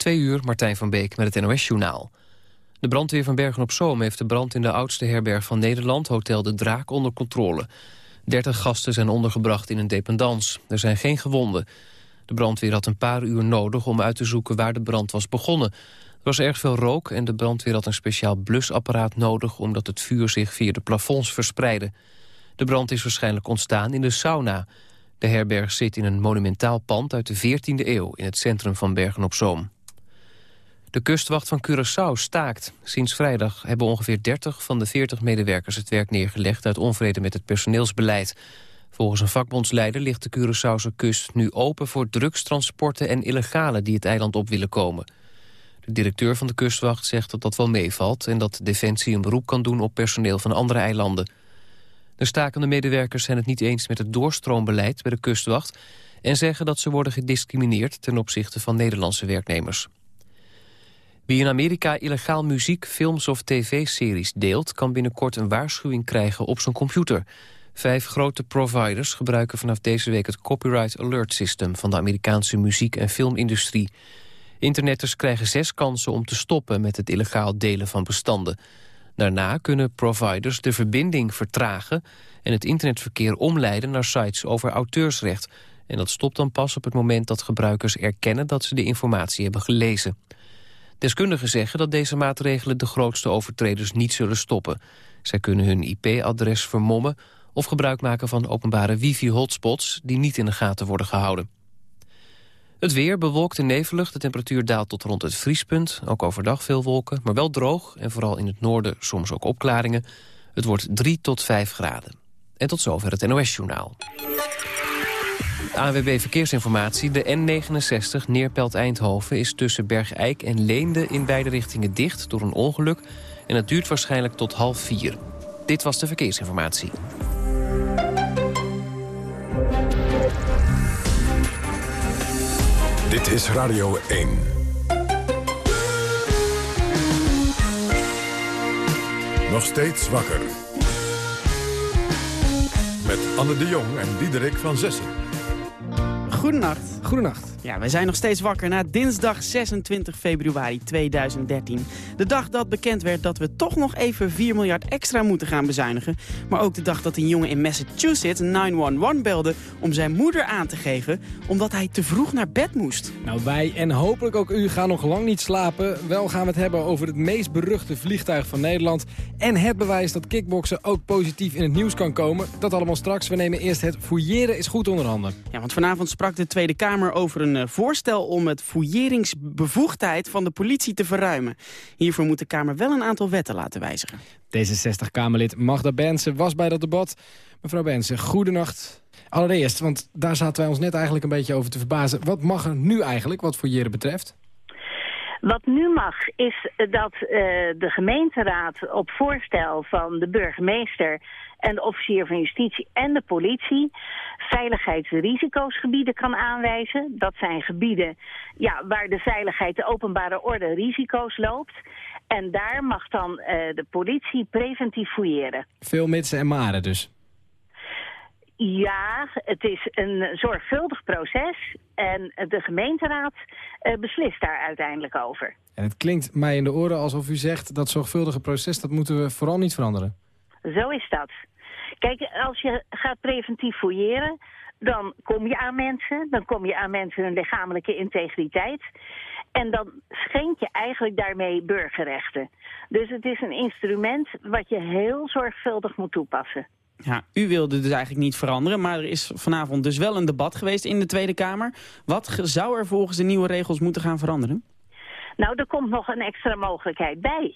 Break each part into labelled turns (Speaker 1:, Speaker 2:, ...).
Speaker 1: Twee uur, Martijn van Beek met het NOS-journaal. De brandweer van Bergen-op-Zoom heeft de brand in de oudste herberg van Nederland... Hotel de Draak onder controle. Dertig gasten zijn ondergebracht in een dependance. Er zijn geen gewonden. De brandweer had een paar uur nodig om uit te zoeken waar de brand was begonnen. Er was erg veel rook en de brandweer had een speciaal blusapparaat nodig... omdat het vuur zich via de plafonds verspreidde. De brand is waarschijnlijk ontstaan in de sauna. De herberg zit in een monumentaal pand uit de 14e eeuw... in het centrum van Bergen-op-Zoom. De kustwacht van Curaçao staakt. Sinds vrijdag hebben ongeveer 30 van de 40 medewerkers het werk neergelegd... uit onvrede met het personeelsbeleid. Volgens een vakbondsleider ligt de Curaçaose kust nu open... voor drugstransporten en illegalen die het eiland op willen komen. De directeur van de kustwacht zegt dat dat wel meevalt... en dat Defensie een beroep kan doen op personeel van andere eilanden. De stakende medewerkers zijn het niet eens met het doorstroombeleid bij de kustwacht... en zeggen dat ze worden gediscrimineerd ten opzichte van Nederlandse werknemers. Wie in Amerika illegaal muziek, films of tv-series deelt... kan binnenkort een waarschuwing krijgen op zijn computer. Vijf grote providers gebruiken vanaf deze week het Copyright Alert System... van de Amerikaanse muziek- en filmindustrie. Internetters krijgen zes kansen om te stoppen met het illegaal delen van bestanden. Daarna kunnen providers de verbinding vertragen... en het internetverkeer omleiden naar sites over auteursrecht. En dat stopt dan pas op het moment dat gebruikers erkennen... dat ze de informatie hebben gelezen. Deskundigen zeggen dat deze maatregelen de grootste overtreders niet zullen stoppen. Zij kunnen hun IP-adres vermommen of gebruik maken van openbare wifi-hotspots die niet in de gaten worden gehouden. Het weer bewolkt en nevelig. De temperatuur daalt tot rond het vriespunt. Ook overdag veel wolken, maar wel droog. En vooral in het noorden soms ook opklaringen. Het wordt 3 tot 5 graden. En tot zover het NOS-journaal. ANWB Verkeersinformatie. De N69 Neerpelt Eindhoven is tussen Bergijk en Leende in beide richtingen dicht door een ongeluk. En het duurt waarschijnlijk tot half vier. Dit was de verkeersinformatie.
Speaker 2: Dit is Radio 1. Nog steeds wakker. Met Anne de Jong en Diederik van Zessen.
Speaker 3: Goedenacht.
Speaker 4: Goedenacht.
Speaker 3: Ja, wij zijn nog steeds wakker na dinsdag 26 februari 2013. De dag dat bekend werd dat we toch nog even 4 miljard extra moeten gaan bezuinigen. Maar ook de dag dat een jongen in Massachusetts 911 belde om zijn moeder aan te geven... omdat hij te vroeg naar bed moest.
Speaker 4: Nou, wij en hopelijk ook u gaan nog lang niet slapen. Wel gaan we het hebben over het meest beruchte vliegtuig van Nederland... en het bewijs dat kickboksen ook positief in het nieuws kan komen. Dat allemaal straks. We nemen eerst het fouilleren is goed onder handen.
Speaker 3: Ja, want vanavond sprak de Tweede Kamer over een eh, voorstel om het fouilleringsbevoegdheid van de politie te verruimen. Hiervoor moet de Kamer wel een aantal wetten laten wijzigen.
Speaker 4: D66-Kamerlid Magda Bensen was bij dat debat. Mevrouw Bensen, goedenacht. Allereerst, want daar zaten wij ons net eigenlijk een beetje over te verbazen. Wat mag er nu eigenlijk, wat fouilleren betreft?
Speaker 5: Wat nu mag is dat uh, de gemeenteraad op voorstel van de burgemeester en de officier van justitie en de politie veiligheidsrisico's kan aanwijzen. Dat zijn gebieden ja, waar de veiligheid, de openbare orde risico's loopt. En daar mag dan uh, de politie preventief fouilleren.
Speaker 4: Veel mitsen en maren dus?
Speaker 5: Ja, het is een zorgvuldig proces en de gemeenteraad uh, beslist daar uiteindelijk over.
Speaker 4: En het klinkt mij in de oren alsof u zegt dat zorgvuldige proces, dat moeten we vooral niet veranderen.
Speaker 5: Zo is dat. Kijk, als je gaat preventief fouilleren, dan kom je aan mensen. Dan kom je aan mensen hun lichamelijke integriteit. En dan schenk je eigenlijk daarmee burgerrechten. Dus het is een instrument wat je heel zorgvuldig moet toepassen.
Speaker 3: Ja, u wilde dus eigenlijk niet veranderen, maar er is vanavond dus wel een debat geweest in de Tweede Kamer. Wat zou er volgens de nieuwe regels moeten gaan veranderen?
Speaker 5: Nou, er komt nog een extra mogelijkheid bij.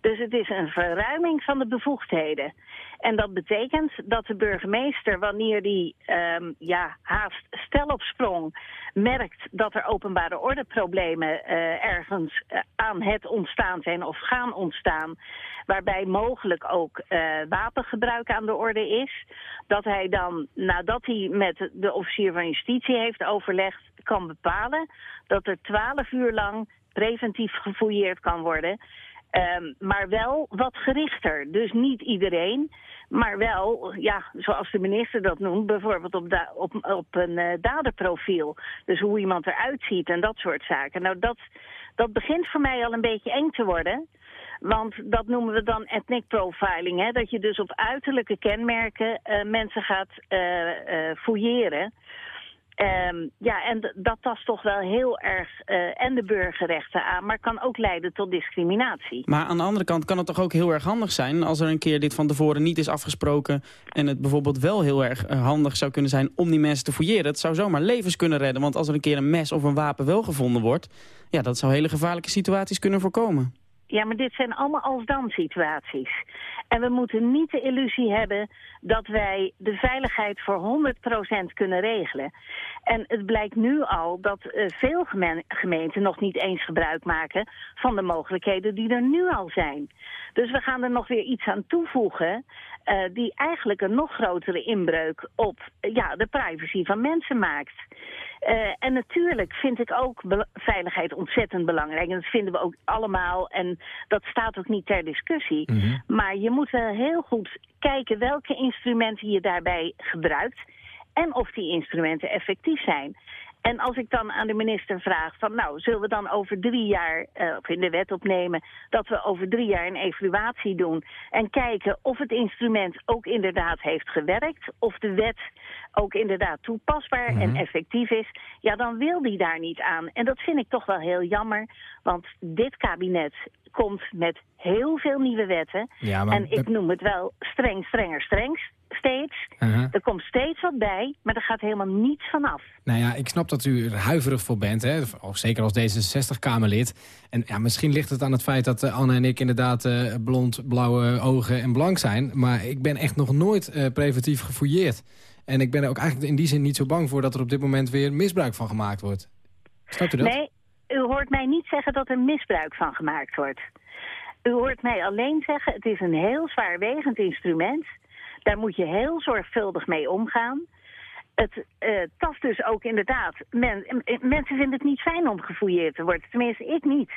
Speaker 5: Dus het is een verruiming van de bevoegdheden. En dat betekent dat de burgemeester, wanneer die um, ja, haast stel op sprong, merkt dat er openbare ordeproblemen uh, ergens uh, aan het ontstaan zijn of gaan ontstaan, waarbij mogelijk ook uh, wapengebruik aan de orde is, dat hij dan, nadat hij met de officier van justitie heeft overlegd, kan bepalen dat er twaalf uur lang preventief gefouilleerd kan worden Ehm, maar wel wat gerichter. Dus niet iedereen, maar wel, ja, zoals de minister dat noemt, bijvoorbeeld op, op, op een uh, daderprofiel. Dus hoe iemand eruit ziet en dat soort zaken. Nou, dat, dat begint voor mij al een beetje eng te worden. Want dat noemen we dan ethnic profiling. Hè? Dat je dus op uiterlijke kenmerken uh, mensen gaat uh, fouilleren. Um, ja, en dat tast toch wel heel erg uh, en de burgerrechten aan, maar kan ook leiden tot discriminatie.
Speaker 3: Maar aan de andere kant kan het toch ook heel erg handig zijn als er een keer dit van tevoren niet is afgesproken en het bijvoorbeeld wel heel erg uh, handig zou kunnen zijn om die mensen te fouilleren. Het zou zomaar levens kunnen redden, want als er een keer een mes of een wapen wel gevonden wordt, ja, dat zou hele gevaarlijke situaties kunnen voorkomen.
Speaker 5: Ja, maar dit zijn allemaal als-dan situaties. En we moeten niet de illusie hebben dat wij de veiligheid voor 100% kunnen regelen. En het blijkt nu al dat uh, veel gemeenten nog niet eens gebruik maken van de mogelijkheden die er nu al zijn. Dus we gaan er nog weer iets aan toevoegen uh, die eigenlijk een nog grotere inbreuk op uh, ja, de privacy van mensen maakt. Uh, en natuurlijk vind ik ook veiligheid ontzettend belangrijk. En dat vinden we ook allemaal. En dat staat ook niet ter discussie. Mm -hmm. Maar je moet wel heel goed kijken welke instrumenten je daarbij gebruikt. En of die instrumenten effectief zijn. En als ik dan aan de minister vraag van nou, zullen we dan over drie jaar, uh, of in de wet opnemen, dat we over drie jaar een evaluatie doen en kijken of het instrument ook inderdaad heeft gewerkt, of de wet ook inderdaad toepasbaar mm -hmm. en effectief is, ja dan wil die daar niet aan. En dat vind ik toch wel heel jammer, want dit kabinet komt met heel veel nieuwe wetten. Ja, maar... En ik noem het wel streng, strenger, strengst steeds. Uh -huh. Er komt steeds wat bij, maar er gaat helemaal niets vanaf.
Speaker 4: Nou ja, ik snap dat u er huiverig voor bent, hè? Of zeker als D66-Kamerlid. En ja, misschien ligt het aan het feit dat uh, Anne en ik inderdaad uh, blond, blauwe ogen en blank zijn. Maar ik ben echt nog nooit uh, preventief gefouilleerd. En ik ben er ook eigenlijk in die zin niet zo bang voor dat er op dit moment weer misbruik van gemaakt wordt. Snapt u dat?
Speaker 5: Nee, u hoort mij niet zeggen dat er misbruik van gemaakt wordt. U hoort mij alleen zeggen, het is een heel zwaarwegend instrument. Daar moet je heel zorgvuldig mee omgaan. Het uh, tast dus ook inderdaad... Men, mensen vinden het niet fijn om gefouilleerd te worden. Tenminste, ik niet.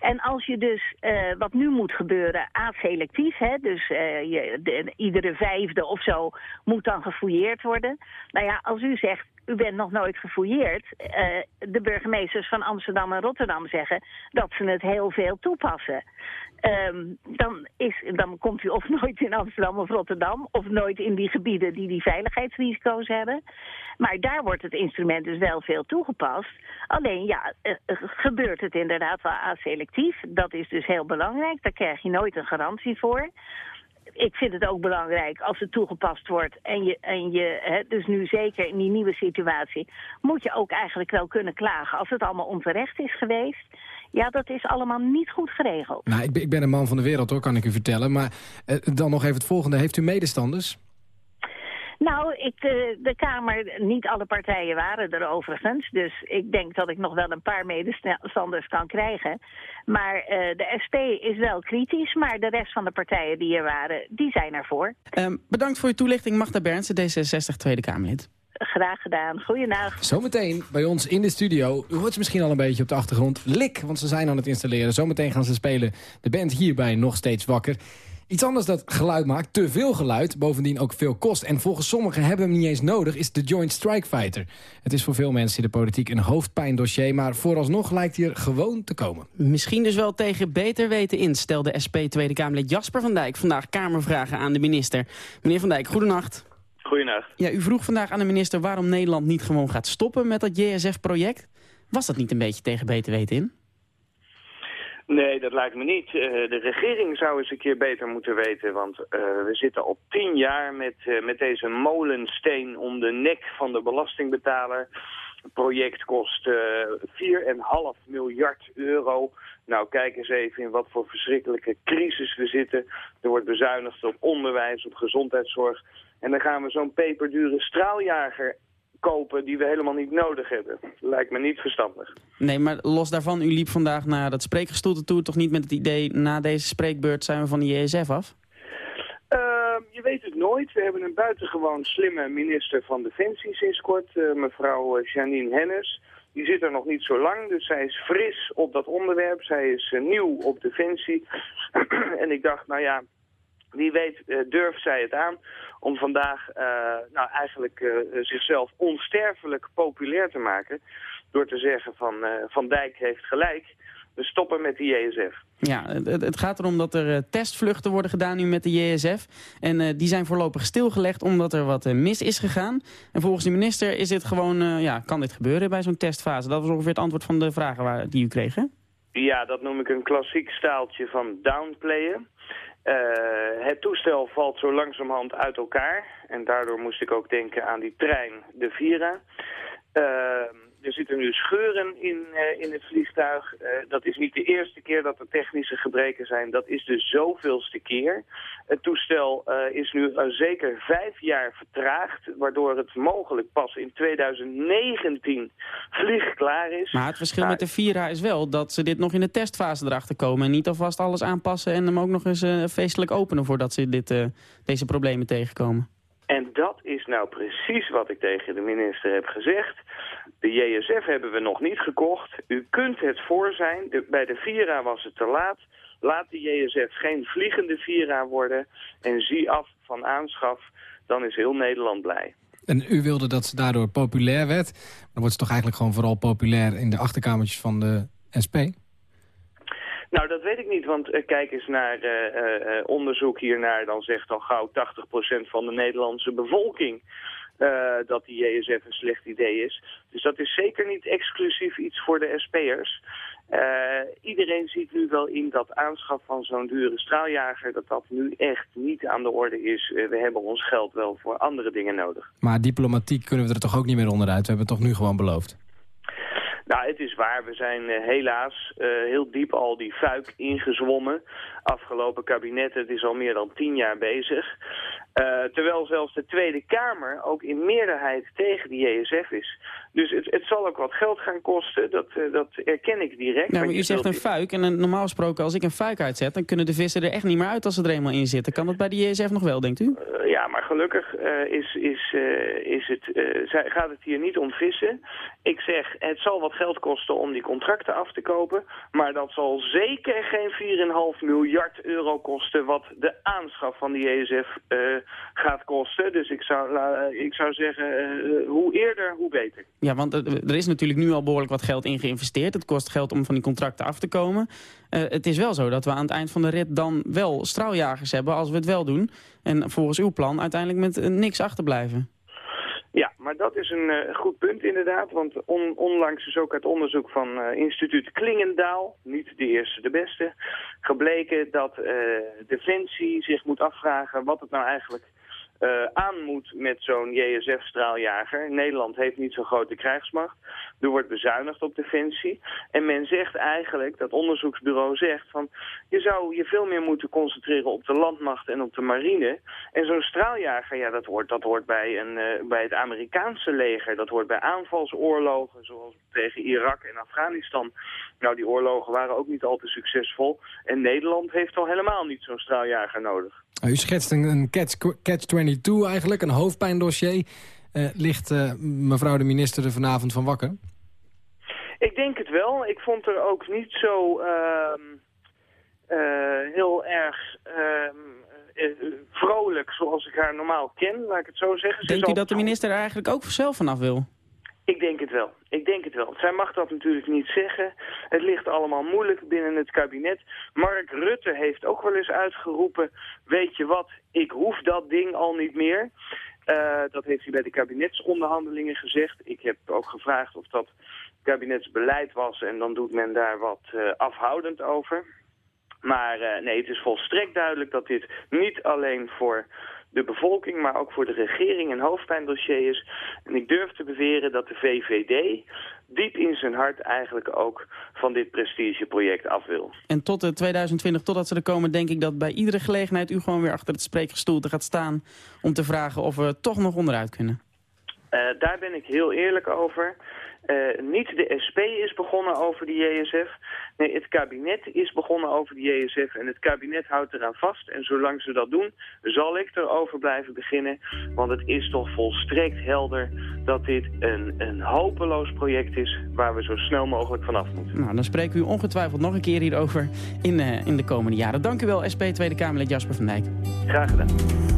Speaker 5: En als je dus, uh, wat nu moet gebeuren, aselectief, hè, dus je, de, iedere vijfde of zo moet dan gefouilleerd worden. Nou ja, als u zegt, u bent nog nooit gefouilleerd. Uh, de burgemeesters van Amsterdam en Rotterdam zeggen dat ze het heel veel toepassen. Um, dan, is, dan komt u of nooit in Amsterdam of Rotterdam... of nooit in die gebieden die die veiligheidsrisico's hebben. Maar daar wordt het instrument dus wel veel toegepast. Alleen, ja, uh, gebeurt het inderdaad wel aselectief. Dat is dus heel belangrijk. Daar krijg je nooit een garantie voor ik vind het ook belangrijk als het toegepast wordt. En je, en je hè, dus nu zeker in die nieuwe situatie, moet je ook eigenlijk wel kunnen klagen als het allemaal onterecht is geweest. Ja, dat is allemaal niet goed geregeld.
Speaker 4: Nou, ik ben, ik ben een man van de wereld hoor, kan ik u vertellen. Maar eh, dan nog even het volgende. Heeft u medestanders?
Speaker 5: Nou, ik, de, de Kamer, niet alle partijen waren er overigens. Dus ik denk dat ik nog wel een paar medestanders kan krijgen. Maar uh, de SP is wel kritisch, maar de rest van de partijen die er waren, die zijn ervoor.
Speaker 3: Um, bedankt voor je toelichting, Magda Bernsen, D66 Tweede Kamerlid.
Speaker 5: Graag gedaan. Goeienacht.
Speaker 4: Zometeen bij ons in de studio. U hoort ze misschien al een beetje op de achtergrond. Lik, want ze zijn aan het installeren. Zometeen gaan ze spelen. De band hierbij nog steeds wakker. Iets anders dat geluid maakt, te veel geluid, bovendien ook veel kost... en volgens sommigen hebben we hem niet eens nodig, is de Joint Strike Fighter. Het is voor veel mensen in de politiek een hoofdpijndossier... maar vooralsnog lijkt hij er gewoon te komen.
Speaker 3: Misschien dus wel tegen beter weten in, stelde SP Tweede Kamerlid Jasper van Dijk... vandaag Kamervragen aan de minister. Meneer van Dijk, goedenacht.
Speaker 6: Goedenacht.
Speaker 3: Ja, u vroeg vandaag aan de minister waarom Nederland niet gewoon gaat stoppen met dat JSF-project. Was dat niet een beetje tegen beter weten in?
Speaker 6: Nee, dat lijkt me niet. Uh, de regering zou eens een keer beter moeten weten. Want uh, we zitten al tien jaar met, uh, met deze molensteen om de nek van de belastingbetaler. Het project kost 4,5 miljard euro. Nou, kijk eens even in wat voor verschrikkelijke crisis we zitten. Er wordt bezuinigd op onderwijs, op gezondheidszorg. En dan gaan we zo'n peperdure straaljager kopen die we helemaal niet nodig hebben. Lijkt me niet verstandig.
Speaker 3: Nee, maar los daarvan, u liep vandaag naar dat spreekgestoelte toe... toch niet met het idee, na deze spreekbeurt zijn we van de JSF af?
Speaker 6: Uh, je weet het nooit. We hebben een buitengewoon slimme minister van Defensie sinds kort, uh, mevrouw Janine Hennis.
Speaker 7: die zit er nog niet zo lang, dus zij is fris op dat onderwerp. Zij is nieuw op Defensie. en ik dacht, nou ja, wie weet durft zij het aan om vandaag nou, eigenlijk zichzelf onsterfelijk populair te maken... door te zeggen van Van Dijk heeft gelijk we stoppen met de JSF.
Speaker 3: Ja, het, het, gaat erom dat er eh, testvluchten worden gedaan nu met de JSF. En uh, die zijn voorlopig stilgelegd omdat er wat uh, mis is gegaan. En volgens de minister is dit gewoon, ja, kan dit gebeuren bij zo'n testfase? Dat was ongeveer het antwoord van de vragen waar, die u kreeg, hè?
Speaker 7: Ja, dat noem ik een klassiek staaltje van downplayen. Het toestel valt zo langzamerhand uit elkaar. En daardoor moest ik ook denken aan die trein, de Vira. Uh, er zitten nu scheuren in, uh, in het vliegtuig. Uh, dat is niet de eerste keer dat er technische gebreken zijn. Dat is de zoveelste keer. Het toestel uh, is nu zeker vijf jaar vertraagd... waardoor het mogelijk pas in 2019 vliegklaar is.
Speaker 3: Maar het verschil met de Vira is wel dat ze dit nog in de testfase erachter komen... en niet alvast alles aanpassen en hem ook nog eens feestelijk openen... voordat ze dit, deze problemen tegenkomen.
Speaker 7: En dat is nou precies wat ik tegen de minister heb gezegd. De JSF hebben we nog niet gekocht. U kunt het voor zijn. De, bij de Vira was het te laat. Laat de JSF geen vliegende Vira worden. En zie af van aanschaf. Dan is heel Nederland blij.
Speaker 4: En u wilde dat ze daardoor populair werd. Dan wordt ze toch eigenlijk gewoon vooral populair in de achterkamertjes van de SP?
Speaker 7: Nou, dat weet ik niet, want uh, kijk eens naar uh, uh, onderzoek hiernaar. Dan zegt al gauw 80% van de Nederlandse bevolking dat die JSF een slecht idee is. Dus dat is zeker niet exclusief iets voor de SP'ers. iedereen ziet nu wel in dat aanschaf van zo'n dure straaljager... dat dat nu echt niet aan de orde is. we hebben ons geld wel voor andere dingen nodig.
Speaker 4: Maar diplomatiek kunnen we er toch ook niet meer onderuit? We hebben het toch nu gewoon beloofd?
Speaker 7: Nou, het is waar. We zijn uh, helaas uh, heel diep al die fuik ingezwommen. Afgelopen kabinet, het is al meer dan tien jaar bezig. Uh, terwijl zelfs de Tweede Kamer ook in meerderheid tegen de JSF is. Dus het, het zal ook wat geld gaan kosten, dat, uh, dat erken ik direct.
Speaker 3: Ja, maar u zegt een fuik, en normaal gesproken als ik een fuik uitzet... dan kunnen de vissen er echt niet meer uit als ze er eenmaal in zitten. Kan dat bij de JSF nog wel, denkt u?
Speaker 7: Uh, ja, maar gelukkig is, is, is het, gaat het hier niet om vissen. Ik zeg, het zal wat geld kosten om die contracten af te kopen... maar dat zal zeker geen 4,5 miljard euro kosten... wat de aanschaf van de JSF gaat kosten. Dus ik zou, ik zou zeggen, hoe eerder, hoe beter.
Speaker 3: Ja, want er is natuurlijk nu al behoorlijk wat geld in geïnvesteerd. Het kost geld om van die contracten af te komen. Uh, het is wel zo dat we aan het eind van de rit dan wel straaljagers hebben als we het wel doen. En volgens uw plan uiteindelijk met niks achterblijven.
Speaker 7: Ja, maar dat is een uh, goed punt inderdaad, want on, onlangs is ook uit onderzoek van uh, instituut Klingendaal, niet de eerste de beste, gebleken dat uh, Defensie zich moet afvragen wat het nou eigenlijk uh, aan moet met zo'n JSF-straaljager. Nederland heeft niet zo'n grote krijgsmacht. Er wordt bezuinigd op defensie. En men zegt eigenlijk, dat onderzoeksbureau zegt... van je zou je veel meer moeten concentreren op de landmacht en op de marine. En zo'n straaljager, ja, dat hoort, dat hoort bij, een, uh, bij het Amerikaanse leger. Dat hoort bij aanvalsoorlogen, zoals tegen Irak en Afghanistan. Nou, die oorlogen waren ook niet al te succesvol. En Nederland heeft al helemaal niet zo'n straaljager nodig.
Speaker 4: U schetst een catch-22 eigenlijk, een hoofdpijndossier. Uh, ligt uh, mevrouw de minister er vanavond van wakker?
Speaker 7: Ik denk het wel. Ik vond er ook niet zo uh, heel erg ehm, vrolijk zoals ik haar normaal ken, laat ik het zo zeggen.
Speaker 3: Denkt u dat de minister er eigenlijk ook zelf vanaf wil?
Speaker 7: Ik denk het wel. Ik denk het wel. Zij mag dat natuurlijk niet zeggen. Het ligt allemaal moeilijk binnen het kabinet. Mark Rutte heeft ook wel eens uitgeroepen... weet je wat, ik hoef dat ding al niet meer. Uh, dat heeft hij bij de kabinetsonderhandelingen gezegd. Ik heb ook gevraagd of dat kabinetsbeleid was... en dan doet men daar wat uh, afhoudend over. Maar uh, nee, het is volstrekt duidelijk dat dit niet alleen voor de bevolking, maar ook voor de regering een hoofdpijndossier is. En ik durf te beweren dat de VVD diep in zijn hart eigenlijk ook van dit prestigeproject af wil.
Speaker 3: En tot 2020, totdat ze er komen, denk ik dat bij iedere gelegenheid u gewoon weer achter het spreekgestoelte gaat staan om te vragen of we toch nog onderuit kunnen.
Speaker 7: Uh, daar ben ik heel eerlijk over.
Speaker 6: Niet de SP is begonnen over de JSF. Nee, het kabinet is begonnen over de JSF en het kabinet houdt eraan vast. En zolang ze dat doen, zal ik erover blijven beginnen. Want het is toch volstrekt helder dat dit een, een hopeloos project is... waar we zo snel mogelijk vanaf moeten.
Speaker 3: Nou, dan spreken we u ongetwijfeld nog een keer hierover in, uh, in de komende jaren. Dank u wel, SP Tweede Kamerlid Jasper van Dijk.
Speaker 6: Graag gedaan.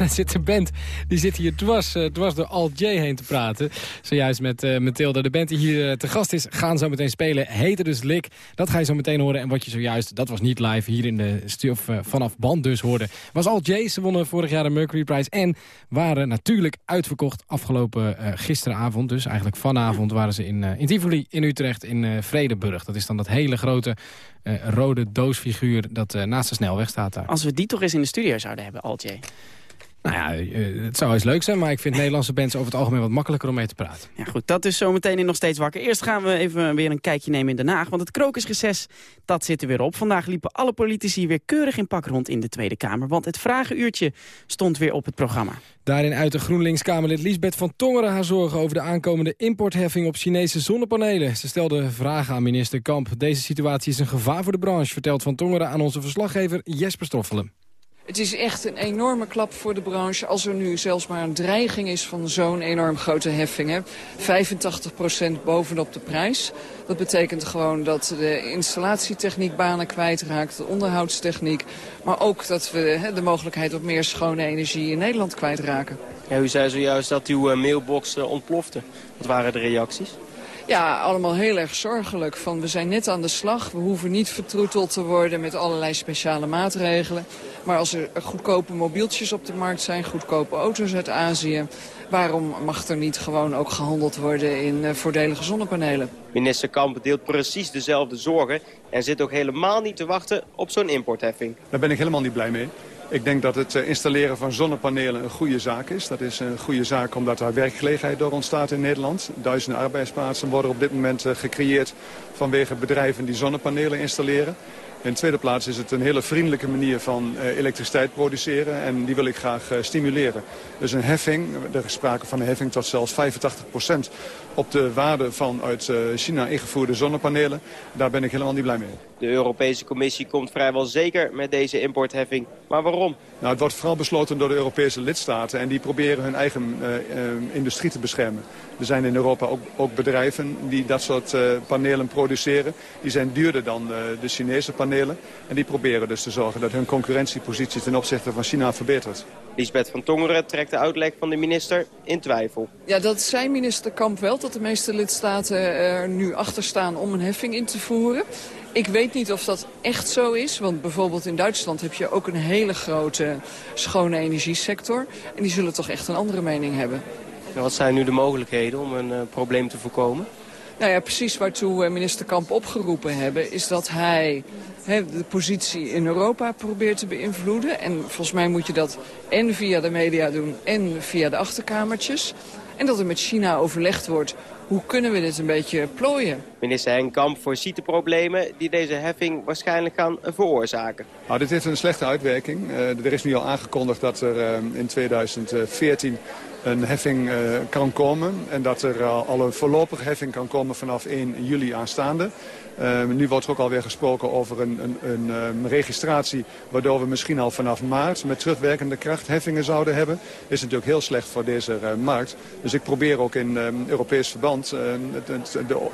Speaker 4: daar zit de band. Die zit hier dwars, uh, dwars door Alt J heen te praten. Zojuist met uh, Mathilde. De band die hier uh, te gast is, gaan zo meteen spelen. Heette dus Lik. Dat ga je zo meteen horen. En wat je zojuist, dat was niet live, hier in de studio, vanaf band dus hoorde. Was Alt J. Ze wonnen vorig jaar de Mercury Prize. En waren natuurlijk uitverkocht afgelopen gisteravond. Dus eigenlijk vanavond waren ze in, in Tivoli in Utrecht in Vredeburg. Dat is dan dat hele grote rode doosfiguur dat naast de snelweg staat daar.
Speaker 3: Als we die toch eens in de studio zouden hebben, Altje.
Speaker 4: Nou ja, uh, het zou eens leuk zijn, maar ik vind Nederlandse bands over het algemeen wat makkelijker om mee te praten.
Speaker 3: Ja goed, dat is zometeen in nog steeds wakker. Eerst gaan we even weer een kijkje nemen in Den Haag, want het krokusreces, dat zit er weer op. Vandaag liepen alle politici weer keurig in pak rond in de Tweede Kamer, want het vragenuurtje stond weer op het programma.
Speaker 4: Daarin uit de GroenLinks-Kamerlid Liesbeth van Tongeren haar zorgen over de aankomende importheffing op Chinese zonnepanelen. Ze stelde vragen aan minister Kamp. Deze situatie is een gevaar voor de branche, vertelt van Tongeren aan onze verslaggever Jesper Stoffelen.
Speaker 8: Het is echt een enorme klap voor de branche als er nu zelfs maar een dreiging is van zo'n enorm grote heffing. Hè. 85% bovenop de prijs. Dat betekent gewoon dat de installatietechniek banen kwijtraakt, de onderhoudstechniek. Maar ook dat we hè, de mogelijkheid op meer schone energie in Nederland kwijtraken.
Speaker 9: Ja, u zei zojuist dat uw uh, mailbox uh, ontplofte. Wat waren de reacties?
Speaker 8: Ja, allemaal heel erg zorgelijk. Van we zijn net aan de slag. We hoeven niet vertroeteld te worden met allerlei speciale maatregelen. Maar als er goedkope mobieltjes op de markt zijn, goedkope auto's uit Azië... waarom mag er niet gewoon ook gehandeld worden in uh, voordelige zonnepanelen?
Speaker 9: Minister Kamp deelt precies dezelfde zorgen... en zit ook helemaal niet te wachten op zo'n importheffing.
Speaker 10: Daar ben ik helemaal niet blij mee. Ik denk dat het installeren van zonnepanelen een goede zaak is. Dat is een goede zaak omdat daar werkgelegenheid door ontstaat in Nederland. Duizenden arbeidsplaatsen worden op dit moment gecreëerd vanwege bedrijven die zonnepanelen installeren. In tweede plaats is het een hele vriendelijke manier van uh, elektriciteit produceren. En die wil ik graag stimuleren. Dus een heffing, er is sprake van een heffing tot zelfs 85% op de waarde van uit uh, China ingevoerde zonnepanelen. Daar ben ik helemaal niet blij mee.
Speaker 9: De Europese Commissie komt vrijwel zeker met deze importheffing. Maar waarom?
Speaker 10: Nou, het wordt vooral besloten door de Europese lidstaten. En die proberen hun eigen industrie te beschermen. Er zijn in Europa ook, ook bedrijven die dat soort panelen produceren. Die zijn duurder dan de Chinese panelen. En die proberen dus te zorgen dat hun concurrentiepositie ten opzichte van China verbetert.
Speaker 9: Lisbeth van Tongeren trekt de uitleg van de minister in twijfel.
Speaker 8: Ja, dat zei minister Kamp wel, dat de meeste lidstaten er nu achter staan om een heffing in te voeren. Ik weet niet of dat echt zo is, want bijvoorbeeld in Duitsland heb je ook een hele grote schone energiesector. En die zullen toch echt een andere mening hebben.
Speaker 9: En wat zijn nu de mogelijkheden om een uh, probleem te voorkomen?
Speaker 8: Nou ja, precies waartoe minister Kamp opgeroepen hebben... is dat hij de positie in Europa probeert te beïnvloeden. En volgens mij moet je dat en via de media doen en via de achterkamertjes. En dat er met China overlegd wordt hoe kunnen we dit een beetje plooien?
Speaker 9: Minister Henk Kamp voorziet de problemen die deze heffing waarschijnlijk gaan veroorzaken.
Speaker 10: Nou, dit heeft een slechte uitwerking. Uh, er is nu al aangekondigd dat er uh, in 2014 een heffing uh, kan komen. En dat er al een voorlopige heffing kan komen vanaf 1 juli aanstaande. Uh, nu wordt er ook alweer gesproken over een, een, een um, registratie... waardoor we misschien al vanaf maart met terugwerkende kracht heffingen zouden hebben. Is natuurlijk heel slecht voor deze uh, markt. Dus ik probeer ook in um, Europees verband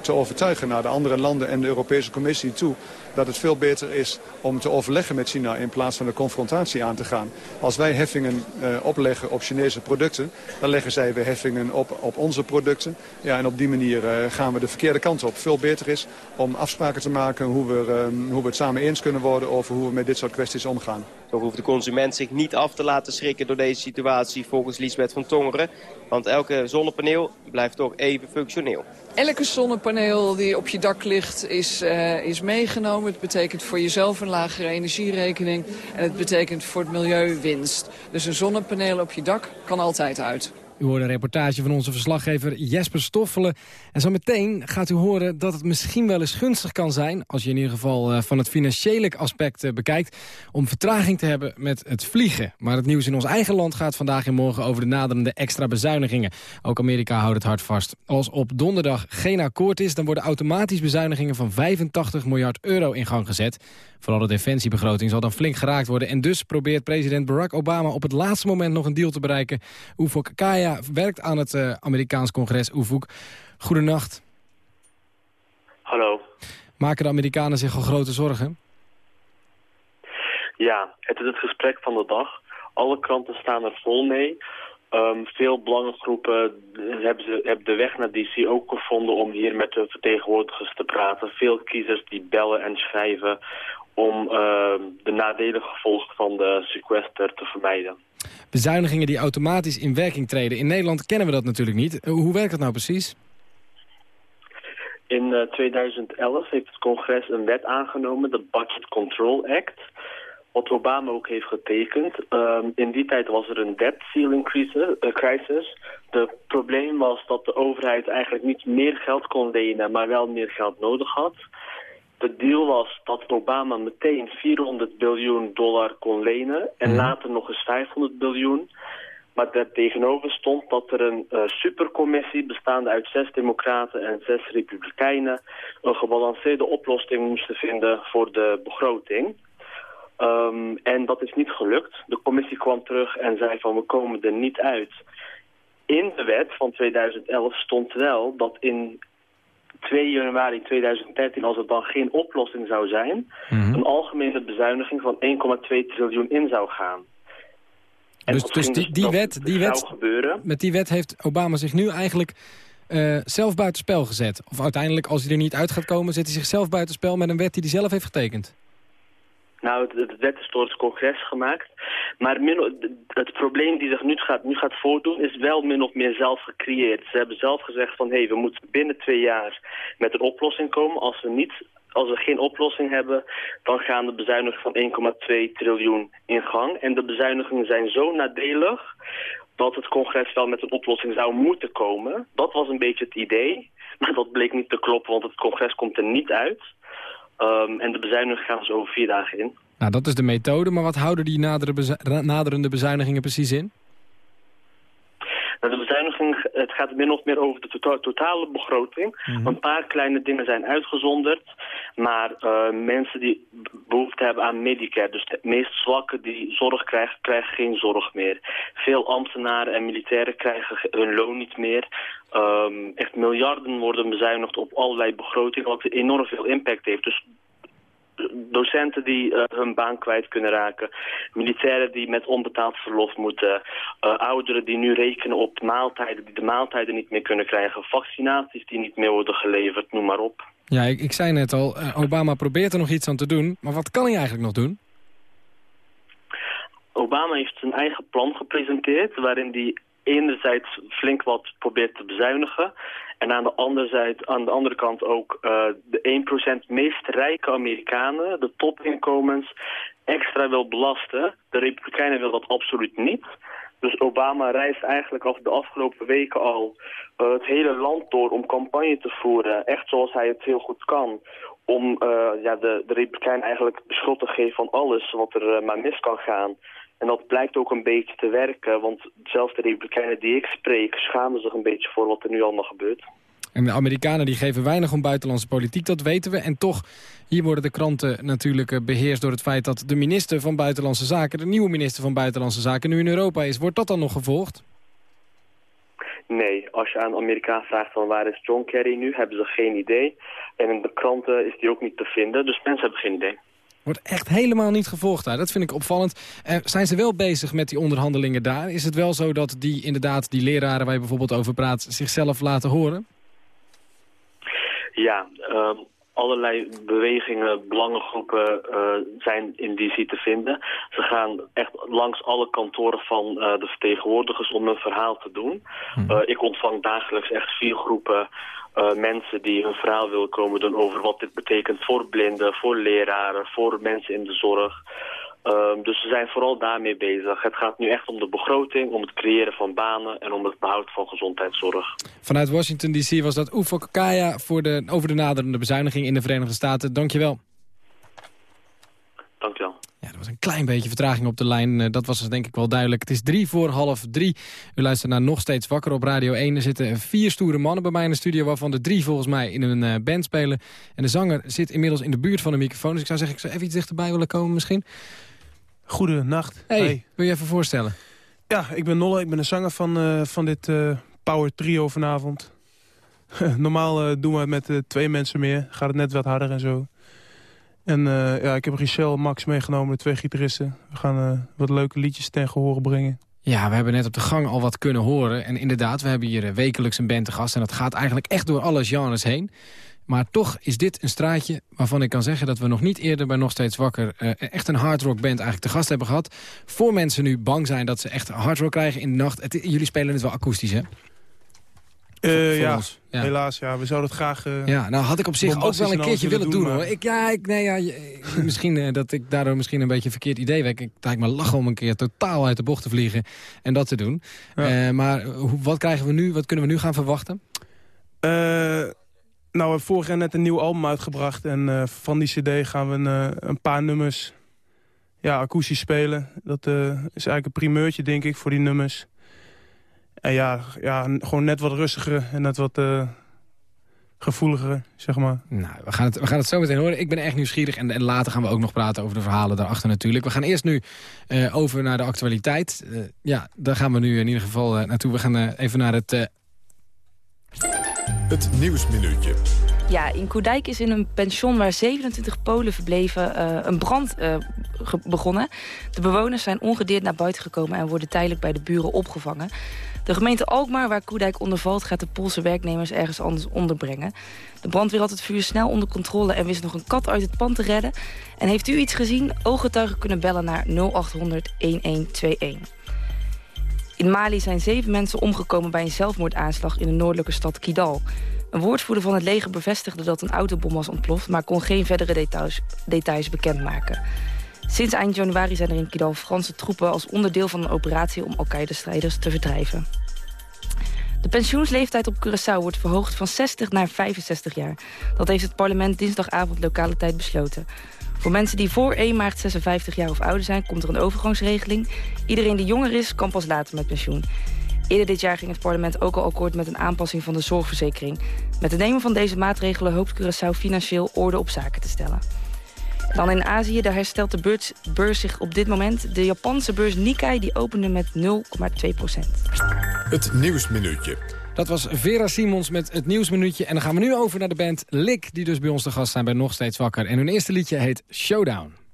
Speaker 10: te, overtuigen naar de andere landen en de Europese Commissie toe... dat het veel beter is om te overleggen met China in plaats van de confrontatie aan te gaan. Als wij heffingen opleggen op Chinese producten, dan leggen zij weer heffingen op, op onze producten. Ja, en op die manier gaan we de verkeerde kant op. Veel beter is om afspraken te maken hoe we, uh, hoe we het samen eens kunnen worden over hoe we met dit soort kwesties omgaan.
Speaker 9: Zo hoeft de consument zich niet af te laten schrikken door deze situatie volgens Liesbeth van Tongeren. Want elke zonnepaneel blijft toch even functioneel.
Speaker 8: Elke zonnepaneel die op je dak ligt is, uh, is meegenomen. Het betekent voor jezelf een lagere energierekening. En het betekent voor het milieu winst. Dus een zonnepaneel op je dak kan altijd uit.
Speaker 4: U hoort een reportage van onze verslaggever Jesper Stoffelen. En zo meteen gaat u horen dat het misschien wel eens gunstig kan zijn... als je in ieder geval uh, van het financiële aspect uh, bekijkt... om vertraging te hebben met het vliegen. Maar het nieuws in ons eigen land gaat vandaag en morgen... over de naderende extra bezuinigingen. Ook Amerika houdt het hard vast. Als op donderdag geen akkoord is... dan worden automatisch bezuinigingen van 85 miljard euro in gang gezet. Vooral de defensiebegroting zal dan flink geraakt worden. En dus probeert president Barack Obama op het laatste moment nog een deal te bereiken. Ufuk Kaya werkt aan het uh, Amerikaans congres. Ufuk, goedenacht.
Speaker 7: Hallo.
Speaker 4: Maken de Amerikanen zich al grote zorgen?
Speaker 7: Ja, het is het gesprek van de dag. Alle kranten staan er vol mee. Um, veel belangengroepen hebben, ze, hebben de weg naar DC ook gevonden om hier met de vertegenwoordigers te praten. Veel kiezers die bellen en schrijven om uh, de nadelige gevolgen van de sequester te vermijden.
Speaker 4: Bezuinigingen die automatisch in werking treden. In Nederland kennen we dat natuurlijk niet. Hoe werkt dat nou precies?
Speaker 7: In uh, 2011 heeft het congres een wet aangenomen, de Budget Control Act wat Obama ook heeft getekend. Um, in die tijd was er een debt ceiling crisis. Het probleem was dat de overheid eigenlijk niet meer geld kon lenen, maar wel meer geld nodig had. De deal was dat Obama meteen 400 biljoen dollar kon lenen en mm. later nog eens 500 biljoen. Maar daar tegenover stond dat er een uh, supercommissie bestaande uit zes democraten en zes republikeinen een gebalanceerde oplossing moesten vinden voor de begroting. Um, en dat is niet gelukt. De commissie kwam terug en zei van we komen er niet uit. In de wet van 2011 stond wel dat in 2 januari 2013, als er dan geen oplossing zou zijn... Mm -hmm. een algemene bezuiniging van 1,2 triljoen in zou gaan.
Speaker 4: En dus, dus die, die wet, die wet,
Speaker 7: gebeuren.
Speaker 4: met die wet heeft Obama zich nu eigenlijk uh, zelf buitenspel gezet. Of uiteindelijk, als hij er niet uit gaat komen... zet hij zichzelf buitenspel met een wet die hij zelf heeft getekend.
Speaker 7: Nou, het, wet is door het congres gemaakt. Maar het probleem die zich nu gaat, nu gaat voordoen is wel min of meer zelf gecreëerd. Ze hebben zelf gezegd van, hé, hey, we moeten binnen twee jaar met een oplossing komen. Als we, niet, als we geen oplossing hebben, dan gaan de bezuinigingen van 1,2 triljoen in gang. En de bezuinigingen zijn zo nadelig dat het congres wel met een oplossing zou moeten komen. Dat was een beetje het idee. Maar dat bleek niet te kloppen, want het congres komt er niet uit. Um, en de bezuinigingen gaan dus over vier dagen in.
Speaker 4: Nou, dat is de methode, maar wat houden die naderende bezuinigingen precies in?
Speaker 7: Nou, de bezuiniging, het gaat min of meer over de tota-, totale begroting. Mhm. Een paar kleine dingen zijn uitgezonderd. Maar uh, mensen die behoefte hebben aan Medicare, dus de meest zwakke die zorg krijgen, krijgen geen zorg meer. Veel ambtenaren en militairen krijgen hun loon niet meer. Um, echt miljarden worden bezuinigd op allerlei begrotingen, wat enorm veel impact heeft. Dus docenten die uh, hun baan kwijt kunnen raken. Militairen die met onbetaald verlof moeten. Uh, ouderen die nu rekenen op maaltijden, die de maaltijden niet meer kunnen krijgen. Vaccinaties die niet meer worden geleverd, noem maar op.
Speaker 4: Ja, ik, ik zei net al, uh, Obama probeert er nog iets aan te doen. Maar wat kan hij eigenlijk nog doen?
Speaker 7: Obama heeft zijn eigen plan gepresenteerd... waarin hij enerzijds flink wat probeert te bezuinigen... En aan de andere, zijde, aan de andere kant ook uh, de 1% meest rijke Amerikanen, de topinkomens, extra wil belasten. De Republikeinen willen dat absoluut niet. Dus Obama reist eigenlijk al de afgelopen weken al uh, het hele land door om campagne te voeren. Echt zoals hij het heel goed kan. Om uh, ja, de, de eigenlijk schuld te geven van alles wat er maar mis kan gaan. En dat blijkt ook een beetje te werken, want zelfs de Republikeinen die ik spreek schamen zich een beetje voor wat er nu allemaal gebeurt.
Speaker 4: En de Amerikanen die geven weinig om buitenlandse politiek, dat weten we. En toch, hier worden de kranten natuurlijk eh, beheerst door het feit dat de minister van Buitenlandse Zaken, de nieuwe minister van Buitenlandse Zaken, nu in Europa is. Wordt dat dan nog gevolgd?
Speaker 7: Nee, als je aan Amerikaan vraagt van waar is John Kerry nu, hebben ze geen idee. En in de kranten is die ook niet te vinden, dus mensen hebben geen idee.
Speaker 4: Wordt echt helemaal niet gevolgd daar. Dat vind ik opvallend. Uh, zijn ze wel bezig met die onderhandelingen daar? Is het wel zo dat die inderdaad, die leraren waar je bijvoorbeeld over praat... zichzelf laten horen?
Speaker 7: Ja, um, allerlei bewegingen, belangengroepen uh, zijn in DC te vinden. Ze gaan echt langs alle kantoren van uh, de vertegenwoordigers om een verhaal te doen. Uh, ik ontvang dagelijks echt vier groepen uh, mensen die hun verhaal willen komen doen over wat dit betekent voor blinden, voor leraren, voor mensen in de zorg. Um, dus ze zijn vooral daarmee bezig. Het gaat nu echt om de begroting, om het creëren van banen en om het behoud van gezondheidszorg.
Speaker 4: Vanuit Washington D.C. was dat Kakaya voor de, over de naderende bezuiniging in de Verenigde Staten. Dankjewel.
Speaker 7: Dankjewel.
Speaker 4: Ja, er was een klein beetje vertraging op de lijn. Eh, dat was dus denk ik wel duidelijk. Het is drie voor half drie. U luistert naar Nog Steeds Wakker op Radio 1. Er zitten vier stoere mannen bij mij in de studio... waarvan de drie volgens mij in een uh, band spelen. En de zanger zit inmiddels in de buurt van de microfoon. Dus ik zou zeggen, ik zou even iets dichterbij willen komen misschien.
Speaker 11: Goedenacht.
Speaker 4: Hey, wil je even voorstellen?
Speaker 11: Ja, ik ben Nolle. Ik ben de zanger van, uh, van dit power trio vanavond. Normaal doen we het met twee mensen meer. Gaat het net wat harder en zo. En uh, ja, ik heb Richel Max meegenomen, de twee gitaristen. We gaan uh, wat leuke liedjes ten gehore brengen.
Speaker 4: Ja, we hebben net op de gang al wat kunnen horen. En inderdaad, we hebben hier eh, wekelijks een band te gast. En dat gaat eigenlijk echt door alle genres heen. Maar toch is dit een straatje waarvan ik kan zeggen... dat we nog niet eerder bij Nog Steeds Wakker... Echt een hardrock band eigenlijk te gast hebben gehad. Voor mensen nu bang zijn dat ze echt hardrock krijgen in de nacht. Jullie spelen het wel akoestisch, hè?
Speaker 11: Uh, ja, helaas. Ja. We zouden het graag... Uh,
Speaker 4: ja, nou had ik op zich ook wel een keertje willen doen, hoor. Ik, ja, ik, nee, ja, misschien uh, dat ik daardoor misschien een beetje een verkeerd idee wek. Ik lijkt me lachen om een keer totaal uit de bocht te vliegen en dat te doen. Ja. maar hoe, wat krijgen we nu? Wat kunnen we nu gaan verwachten?
Speaker 11: nou, we hebben vorig jaar net een nieuw album uitgebracht. En van die cd gaan we een, een paar nummers ja, akoestisch spelen. Dat is eigenlijk een primeurtje, denk ik, voor die nummers. En ja, ja, gewoon net wat rustiger en net wat uh, gevoeliger, zeg maar.
Speaker 4: Nou, we gaan, het, we gaan het zo meteen horen. Ik ben echt nieuwsgierig en, en later gaan we ook nog praten over de verhalen daarachter natuurlijk. We gaan eerst nu uh, over naar de actualiteit. Uh, ja, daar gaan we nu in ieder geval naartoe. We gaan even naar het...
Speaker 2: Het Nieuwsminuutje.
Speaker 12: Ja, in Koerdijk is in een pension waar 27 Polen verbleven uh, een brand uh, begonnen. De bewoners zijn ongedeerd naar buiten gekomen en worden tijdelijk bij de buren opgevangen. De gemeente Alkmaar, waar Koerdijk onder valt, gaat de Poolse werknemers ergens anders onderbrengen. De brandweer had het vuur snel onder controle en wist nog een kat uit het pand te redden. En heeft u iets gezien? Ooggetuigen kunnen bellen naar 0800 1121. In Mali zijn zeven mensen omgekomen bij een zelfmoordaanslag in de noordelijke stad Kidal. Een woordvoerder van het leger bevestigde dat een autobom was ontploft... maar kon geen verdere details, details bekendmaken. Sinds eind januari zijn er in Kidal Franse troepen... als onderdeel van een operatie om Al-Qaeda-strijders te verdrijven. De pensioensleeftijd op Curaçao wordt verhoogd van 60 naar 65 jaar. Dat heeft het parlement dinsdagavond lokale tijd besloten. Voor mensen die voor 1 maart 56 jaar of ouder zijn... komt er een overgangsregeling. Iedereen die jonger is, kan pas later met pensioen. Eerder dit jaar ging het parlement ook al akkoord met een aanpassing van de zorgverzekering. Met het nemen van deze maatregelen hoopt Curaçao financieel orde op zaken te stellen. Dan in Azië, daar herstelt de beurs, beurs, zich op dit moment. De Japanse beurs Nikkei die opende met 0,2 procent.
Speaker 2: Het Nieuwsminuutje.
Speaker 4: Dat was Vera Simons met het Nieuwsminuutje. En dan gaan we nu over naar de band Lick, die dus bij ons te gast zijn bij Nog Steeds Wakker. En hun eerste liedje heet Showdown.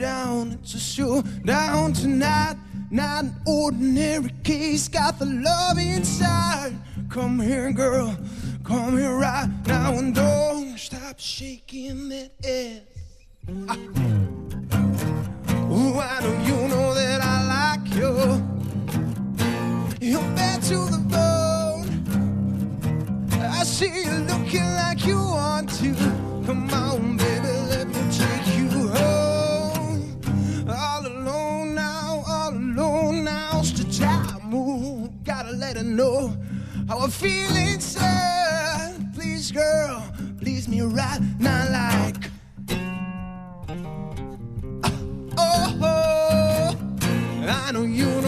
Speaker 13: It's a showdown tonight. Not an ordinary case. Got the love inside. Come here, girl. Come here right now and don't stop shaking that ass. Ah. Ooh, I know you know that I like you. You're bad to the bone. I see you looking like you want to. Come on, Let know how I feel inside. Please, girl, please me right now, like. Ah, oh, oh, I know you know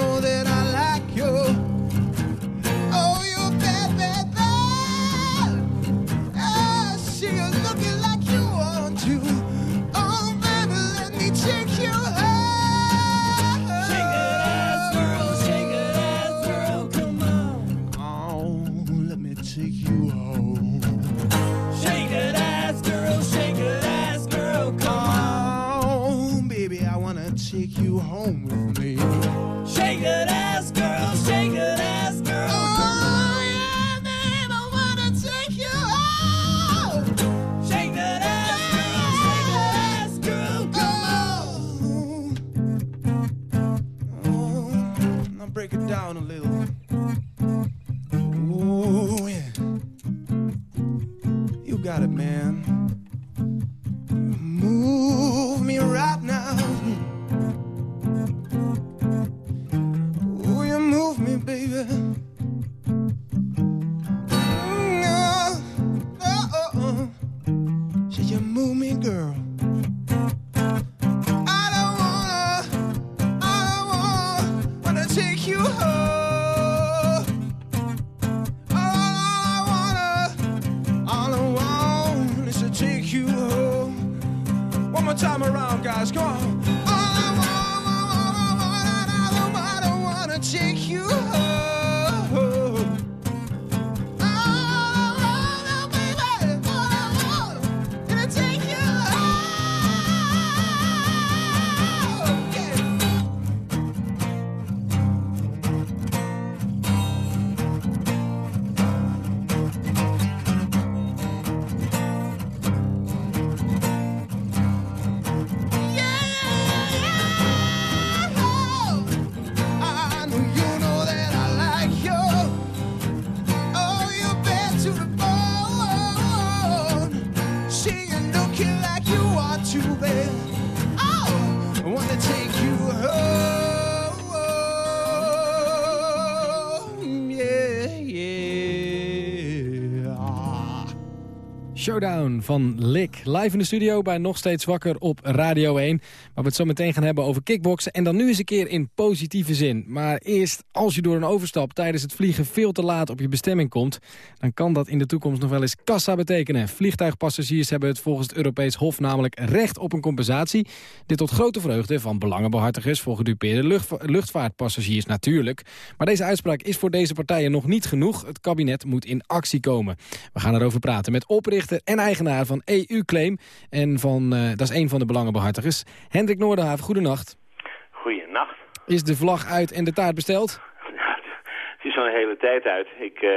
Speaker 4: Showdown van Lick. Live in de studio bij Nog Steeds Wakker op Radio 1. Waar we het zo meteen gaan hebben over kickboksen. En dan nu eens een keer in positieve zin. Maar eerst, als je door een overstap tijdens het vliegen veel te laat op je bestemming komt... dan kan dat in de toekomst nog wel eens kassa betekenen. Vliegtuigpassagiers hebben het volgens het Europees Hof namelijk recht op een compensatie. Dit tot grote vreugde van belangenbehartigers voor gedupeerde lucht, luchtvaartpassagiers natuurlijk. Maar deze uitspraak is voor deze partijen nog niet genoeg. Het kabinet moet in actie komen. We gaan erover praten met oprichter en eigenaar van EU-claim. En van, eh, dat is een van de belangenbehartigers. Hendrik Noorderhaven, goedenacht.
Speaker 14: Goedenacht.
Speaker 4: Is de vlag uit en de taart besteld?
Speaker 14: Het is al een hele tijd uit. Ik, eh,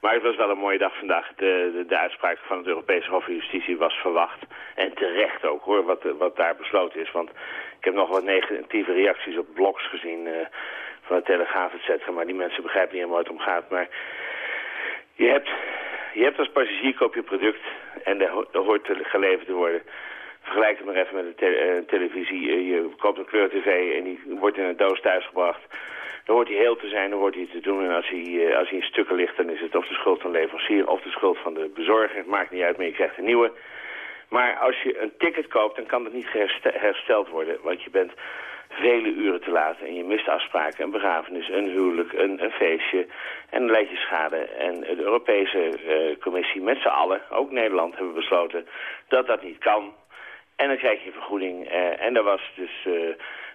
Speaker 14: maar het was wel een mooie dag vandaag. De, de, de uitspraak van het Europese Hof van Justitie was verwacht. En terecht ook hoor, wat, wat daar besloten is. Want ik heb nog wat negatieve reacties op blogs gezien eh, van de Telegraaf, et cetera. Maar die mensen begrijpen niet helemaal waar het om gaat. Maar je hebt, je hebt als passagier koop je product en er hoort geleverd te worden. Vergelijk het maar even met te- eh, televisie. Eh, Je koopt een kleur-tv en die wordt in een doos thuisgebracht. Dan hoort hij heel te zijn, dan hoort hij te doen. En als hij, eh, als hij in stukken ligt, dan is het of de schuld van de leverancier of de schuld van de bezorger. Het maakt niet uit, maar je krijgt een nieuwe. Maar als je een ticket koopt, dan kan dat niet hersteld worden. Want je bent vele uren te laat en je mist afspraken, een begrafenis, een huwelijk, een, een feestje. En dan leid je schade. En de Europese eh, Commissie met z'n allen, ook Nederland, hebben besloten dat dat niet kan. En dan krijg je een vergoeding. eh, en er was dus eh,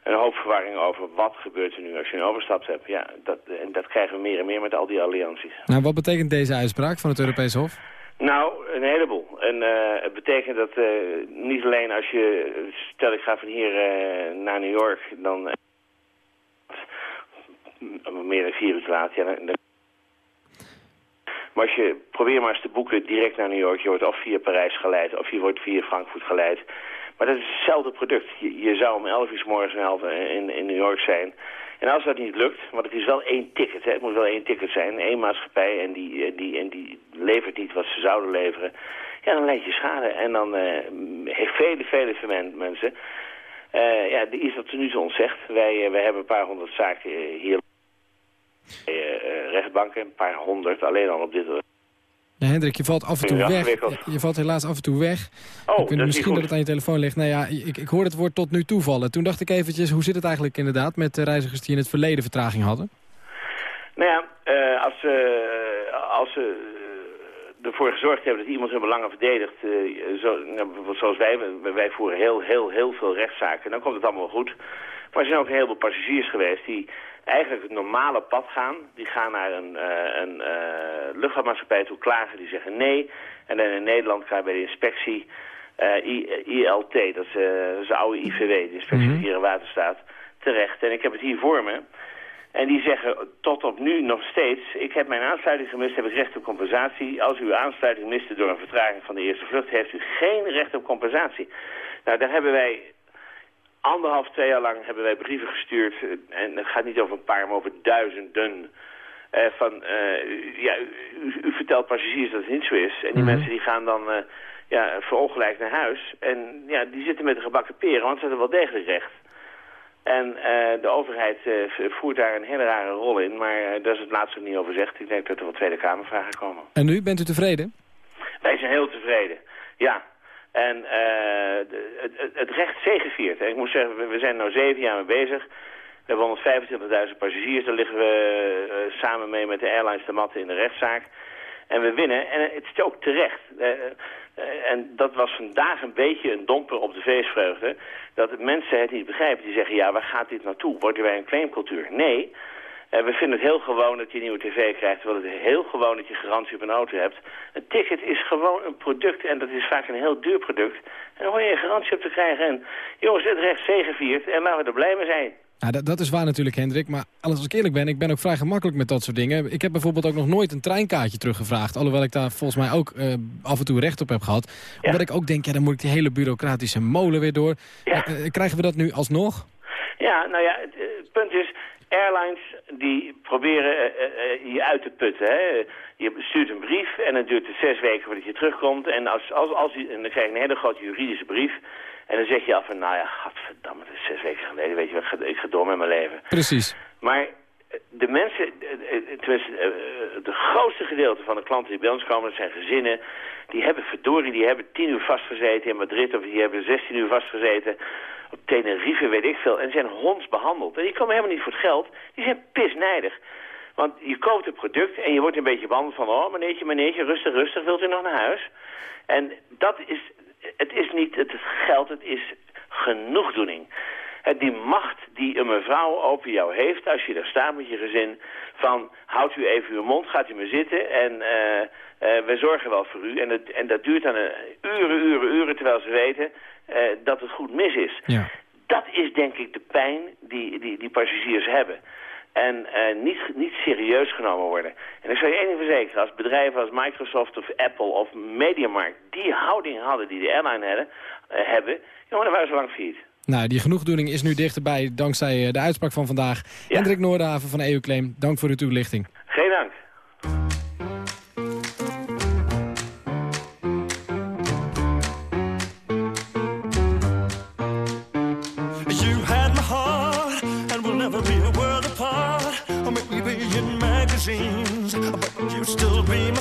Speaker 14: een hoop verwarring over wat gebeurt er nu als je een overstapt hebt. Ja, dat, en dat krijgen we meer en meer met al die allianties.
Speaker 4: Nou, wat betekent deze uitspraak van het Europees Hof?
Speaker 14: Nou, een heleboel. En eh, het betekent dat eh, niet alleen als je... Stel, ik ga van hier eh, naar New York, dan... meer dan vier uur laat, ja, dan, Maar als je... Probeer maar eens te boeken direct naar New York. Je wordt of via Parijs geleid, of je wordt via Frankfurt geleid. Maar dat is hetzelfde product. Je, je zou om 11 uur morgens in, in New York zijn. En als dat niet lukt, want het is wel één ticket, hè, het moet wel één ticket zijn, één maatschappij en die, en die, en die levert niet wat ze zouden leveren, ja, dan leid je schade. En dan eh, heeft vele, vele mensen, eh, ja, die is dat nu zo ontzegd. Wij, eh, wij hebben een paar honderd zaken eh, hier, eh, eh, rechtbanken, een paar honderd, alleen al op dit...
Speaker 4: Ja, Hendrik, je valt af en toe
Speaker 14: Ja,
Speaker 4: weg. Je valt helaas af en toe weg.
Speaker 14: Oh,
Speaker 4: ik
Speaker 14: niet
Speaker 4: misschien dat het aan je telefoon ligt. Nou ja, ik, ik hoor het woord tot nu toevallen. Toen dacht ik eventjes, hoe zit het eigenlijk inderdaad met de reizigers die in het verleden vertraging hadden?
Speaker 14: Nou ja, eh, als, eh, als ze eh, ervoor gezorgd hebben dat iemand hun belangen verdedigt, eh, zo, nou, zoals wij, wij- voeren heel, heel, heel veel rechtszaken, dan komt het allemaal goed. Maar er zijn ook heel veel passagiers geweest die eigenlijk het normale pad gaan. Die gaan naar een, eh, een eh, luchtvaartmaatschappij toe klagen, die zeggen nee. En dan in Nederland ga je bij de inspectie ILT, dat is, dat is de oude IVW, de Inspectie Verkeer en Waterstaat, terecht. En ik heb het hier voor me. En die zeggen tot op nu nog steeds, ik heb mijn aansluiting gemist, heb ik recht op compensatie. Als u uw aansluiting miste door een vertraging van de eerste vlucht, heeft u geen recht op compensatie. Nou, daar hebben wij anderhalf, twee jaar lang hebben wij brieven gestuurd. eh, En het gaat niet over een paar, maar over duizenden. eh, van, eh, ja, u, u vertelt passagiers dat het niet zo is. En die
Speaker 4: Mhm.
Speaker 14: mensen die gaan dan eh ja, verongelijkt naar huis. En ja, die zitten met de gebakken peren, want ze hebben wel degelijk recht. En eh, de overheid eh, voert daar een hele rare rol in, maar eh, daar is het laatst ook niet over gezegd. Ik denk dat er wel Tweede Kamervragen komen.
Speaker 4: En nu, bent u tevreden?
Speaker 14: Wij zijn heel tevreden, ja. En de- het, het, recht zegeviert. En ik moet zeggen, we, zijn nu zeven jaar mee bezig. We hebben 125.000 passagiers, daar liggen we samen mee met de airlines de matten in de rechtszaak. En we winnen, en het is ook terecht. Eh, eh, en dat was vandaag een beetje een domper op de feestvreugde. Dat mensen het niet begrijpen. Die zeggen, ja, waar gaat dit naartoe? Worden wij een claimcultuur? Nee, eh, we vinden het heel gewoon dat je een nieuwe tv krijgt. Terwijl het heel gewoon dat je garantie op een auto hebt. Een ticket is gewoon een product en dat is vaak een heel duur product. En dan hoor je een garantie op te krijgen. En jongens, het recht zegeviert en laten we er blij mee zijn.
Speaker 4: Nou, dat, dat is waar natuurlijk, Hendrik. Maar alles als ik eerlijk ben, ik ben ook vrij gemakkelijk met dat soort dingen. Ik heb bijvoorbeeld ook nog nooit een treinkaartje teruggevraagd. Alhoewel ik daar volgens mij ook eh, af en toe recht op heb gehad. Omdat ik ook denk, ja, dan moet ik die hele bureaucratische molen weer door. Eh, eh, krijgen we dat nu alsnog?
Speaker 14: Ja, nou ja, het, het punt is, airlines die proberen eh, eh, eh, je uit te putten. Hè. Je stuurt een brief en het duurt zes weken voordat je terugkomt. En, als, als, als je, en dan krijg je een hele grote juridische brief. En dan zeg je af van, nou ja, godverdamme, dat is zes weken geleden. Weet je, wat, ik ga- ik ga door met mijn leven.
Speaker 4: Precies.
Speaker 14: Maar de mensen, eh, eh, tenminste eh, het grootste gedeelte van de klanten die bij ons komen, dat zijn gezinnen. Die hebben verdorie, die hebben tien uur vastgezeten in Madrid of die hebben 16 uur vastgezeten op Tenerife, weet ik veel. En zijn honds behandeld. En die komen helemaal niet voor het geld, die zijn pisnijdig. Want je koopt het product en je wordt een beetje behandeld van... oh, meneertje, meneertje, rustig, rustig, wilt u nog naar huis? En dat is... Het is niet het geld, het is genoegdoening. Die macht die een mevrouw over jou heeft, als je daar staat met je gezin... van, houdt u even uw mond, gaat u maar zitten en eh, eh, we zorgen wel voor u. En, het, en dat duurt dan een, uren, uren, uren, terwijl ze weten eh, dat het goed mis is.
Speaker 4: Ja.
Speaker 14: Dat is denk ik de pijn die, die, die passagiers hebben. En eh, niet, niet serieus genomen worden. En ik zou je één ding verzekeren. Als bedrijven als Microsoft of Apple of Mediamarkt... die houding hadden die de airline hadden, eh, hebben... jongen, dan waren ze lang failliet.
Speaker 4: Nou, die genoegdoening is nu dichterbij dankzij eh, de uitspraak van vandaag. Hendrik Noordenhaven van EU-claim, dank voor uw toelichting.
Speaker 14: Geen dank.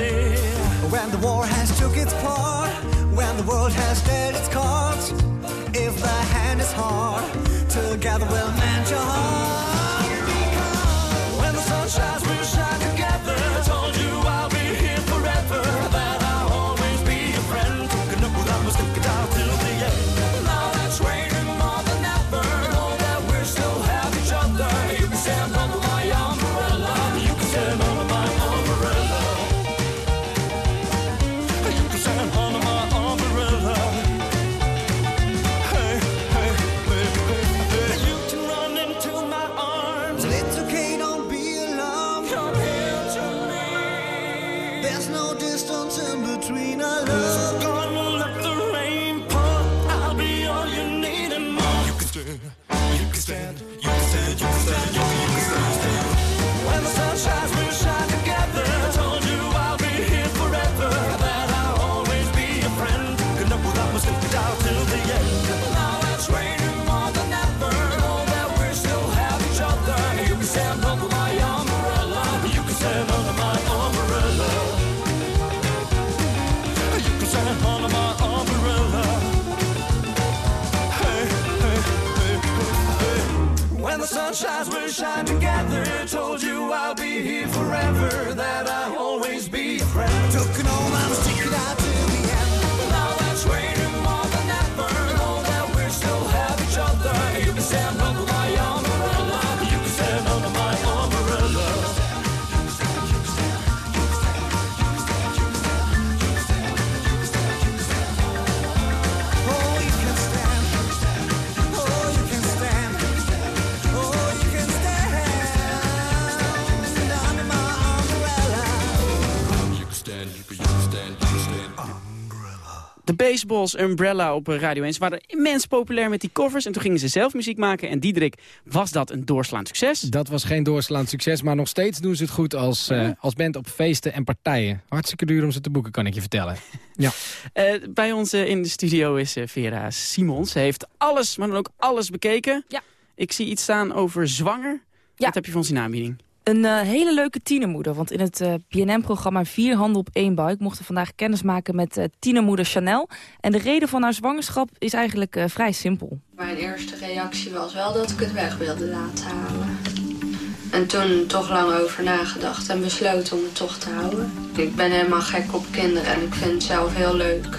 Speaker 13: Infinity.
Speaker 15: When the war has took its part, when the world has dealt its cards, if the hand is hard, together we'll mend your heart.
Speaker 13: Time together. Told you
Speaker 3: Baseballs Umbrella op Radio 1. Ze waren immens populair met die covers. En toen gingen ze zelf muziek maken. En Diederik, was dat een doorslaand succes?
Speaker 4: Dat was geen doorslaand succes, maar nog steeds doen ze het goed als, eh, als band op feesten en partijen. Hartstikke duur om ze te boeken, kan ik je vertellen. Ja.
Speaker 3: Eh, bij ons eh, in de studio is Vera Simons. Ze heeft alles, maar dan ook alles bekeken.
Speaker 12: Ja.
Speaker 3: Ik zie iets staan over zwanger. Wat heb je van zijn aanbieding?
Speaker 12: Een eh, hele leuke tienermoeder. Want in het eh PNM-programma Vier Handen op één buik... mochten vandaag kennis maken met eh, tienermoeder Chanel. En de reden van haar zwangerschap is eigenlijk eh, vrij simpel.
Speaker 16: Mijn eerste reactie was wel dat ik het weg wilde laten halen. En toen toch lang over nagedacht en besloten om het toch te houden. Ik ben helemaal gek op kinderen en ik vind het zelf heel leuk.